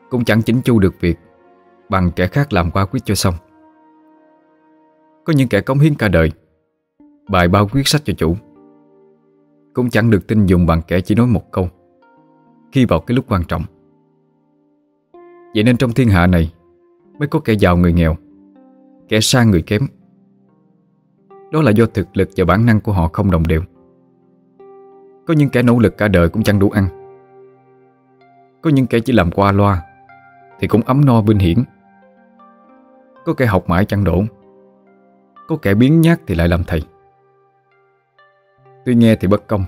Cũng chẳng chính chu được việc Bằng kẻ khác làm qua quyết cho xong. Có những kẻ cống hiến cả đời. Bài bao quyết sách cho chủ. Cũng chẳng được tin dùng bằng kẻ chỉ nói một câu. Khi vào cái lúc quan trọng. Vậy nên trong thiên hạ này, Mới có kẻ giàu người nghèo, Kẻ sang người kém. Đó là do thực lực và bản năng của họ không đồng đều. Có những kẻ nỗ lực cả đời cũng chẳng đủ ăn. Có những kẻ chỉ làm qua loa Thì cũng ấm no vinh hiển. Có kẻ học mãi chẳng đổ. Có kẻ biến nhát thì lại làm thầy. Tuy nghe thì bất công,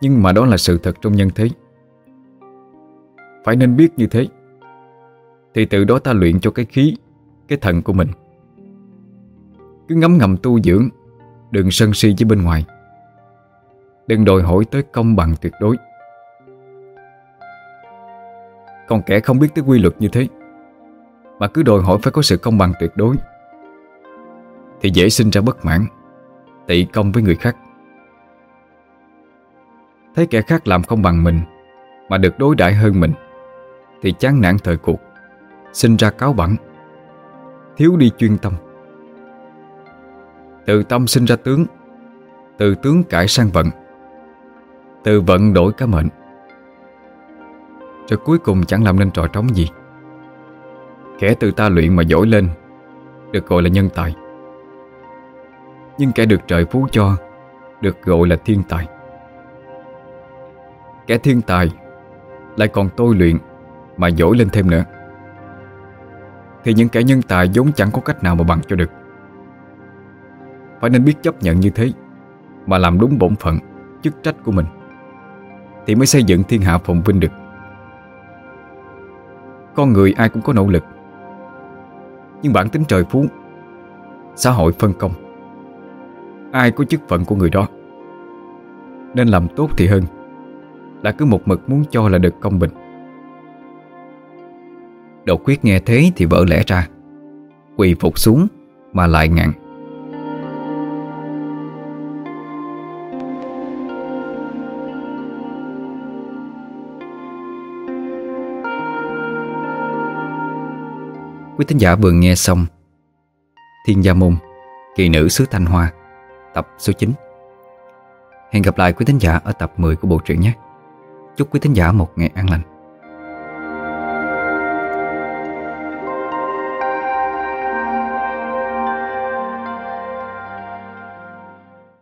Nhưng mà đó là sự thật trong nhân thế. Phải nên biết như thế, Thì từ đó ta luyện cho cái khí, Cái thần của mình. Cứ ngấm ngầm tu dưỡng, Đừng sân si với bên ngoài. Đừng đòi hỏi tới công bằng tuyệt đối. Còn kẻ không biết tới quy luật như thế, Mà cứ đòi hỏi phải có sự công bằng tuyệt đối. Thì dễ sinh ra bất mãn, Tị công với người khác. Thấy kẻ khác làm không bằng mình Mà được đối đãi hơn mình, Thì chán nản thời cuộc, Sinh ra cáo bẩn Thiếu đi chuyên tâm. Từ tâm sinh ra tướng, Từ tướng cải sang vận, Từ vận đổi cả mệnh. Rồi cuối cùng chẳng làm nên trò trống gì. Kẻ từ ta luyện mà giỏi lên, Được gọi là nhân tài. Nhưng kẻ được trời phú cho, Được gọi là thiên tài. Kẻ thiên tài Lại còn tôi luyện Mà giỏi lên thêm nữa. Thì những kẻ nhân tài vốn chẳng có cách nào mà bằng cho được. Phải nên biết chấp nhận như thế Mà làm đúng bổn phận, Chức trách của mình, Thì mới xây dựng thiên hạ phồn vinh được. Con người ai cũng có nỗ lực, Nhưng bản tính trời phú, Xã hội phân công. Ai có chức phận của người đó. Nên làm tốt thì hơn, Là cứ một mực muốn cho là được công bình. Đột quyết nghe thế thì vỡ lẽ ra, Quỳ phục xuống Mà lại ngặn Quý thính giả vừa nghe xong Thiên Gia Môn, Kỳ nữ xứ Thanh Hoa. Tập số 9 Hẹn gặp lại quý thính giả ở tập 10 của bộ truyện nhé. Chúc quý thính giả một ngày an lành.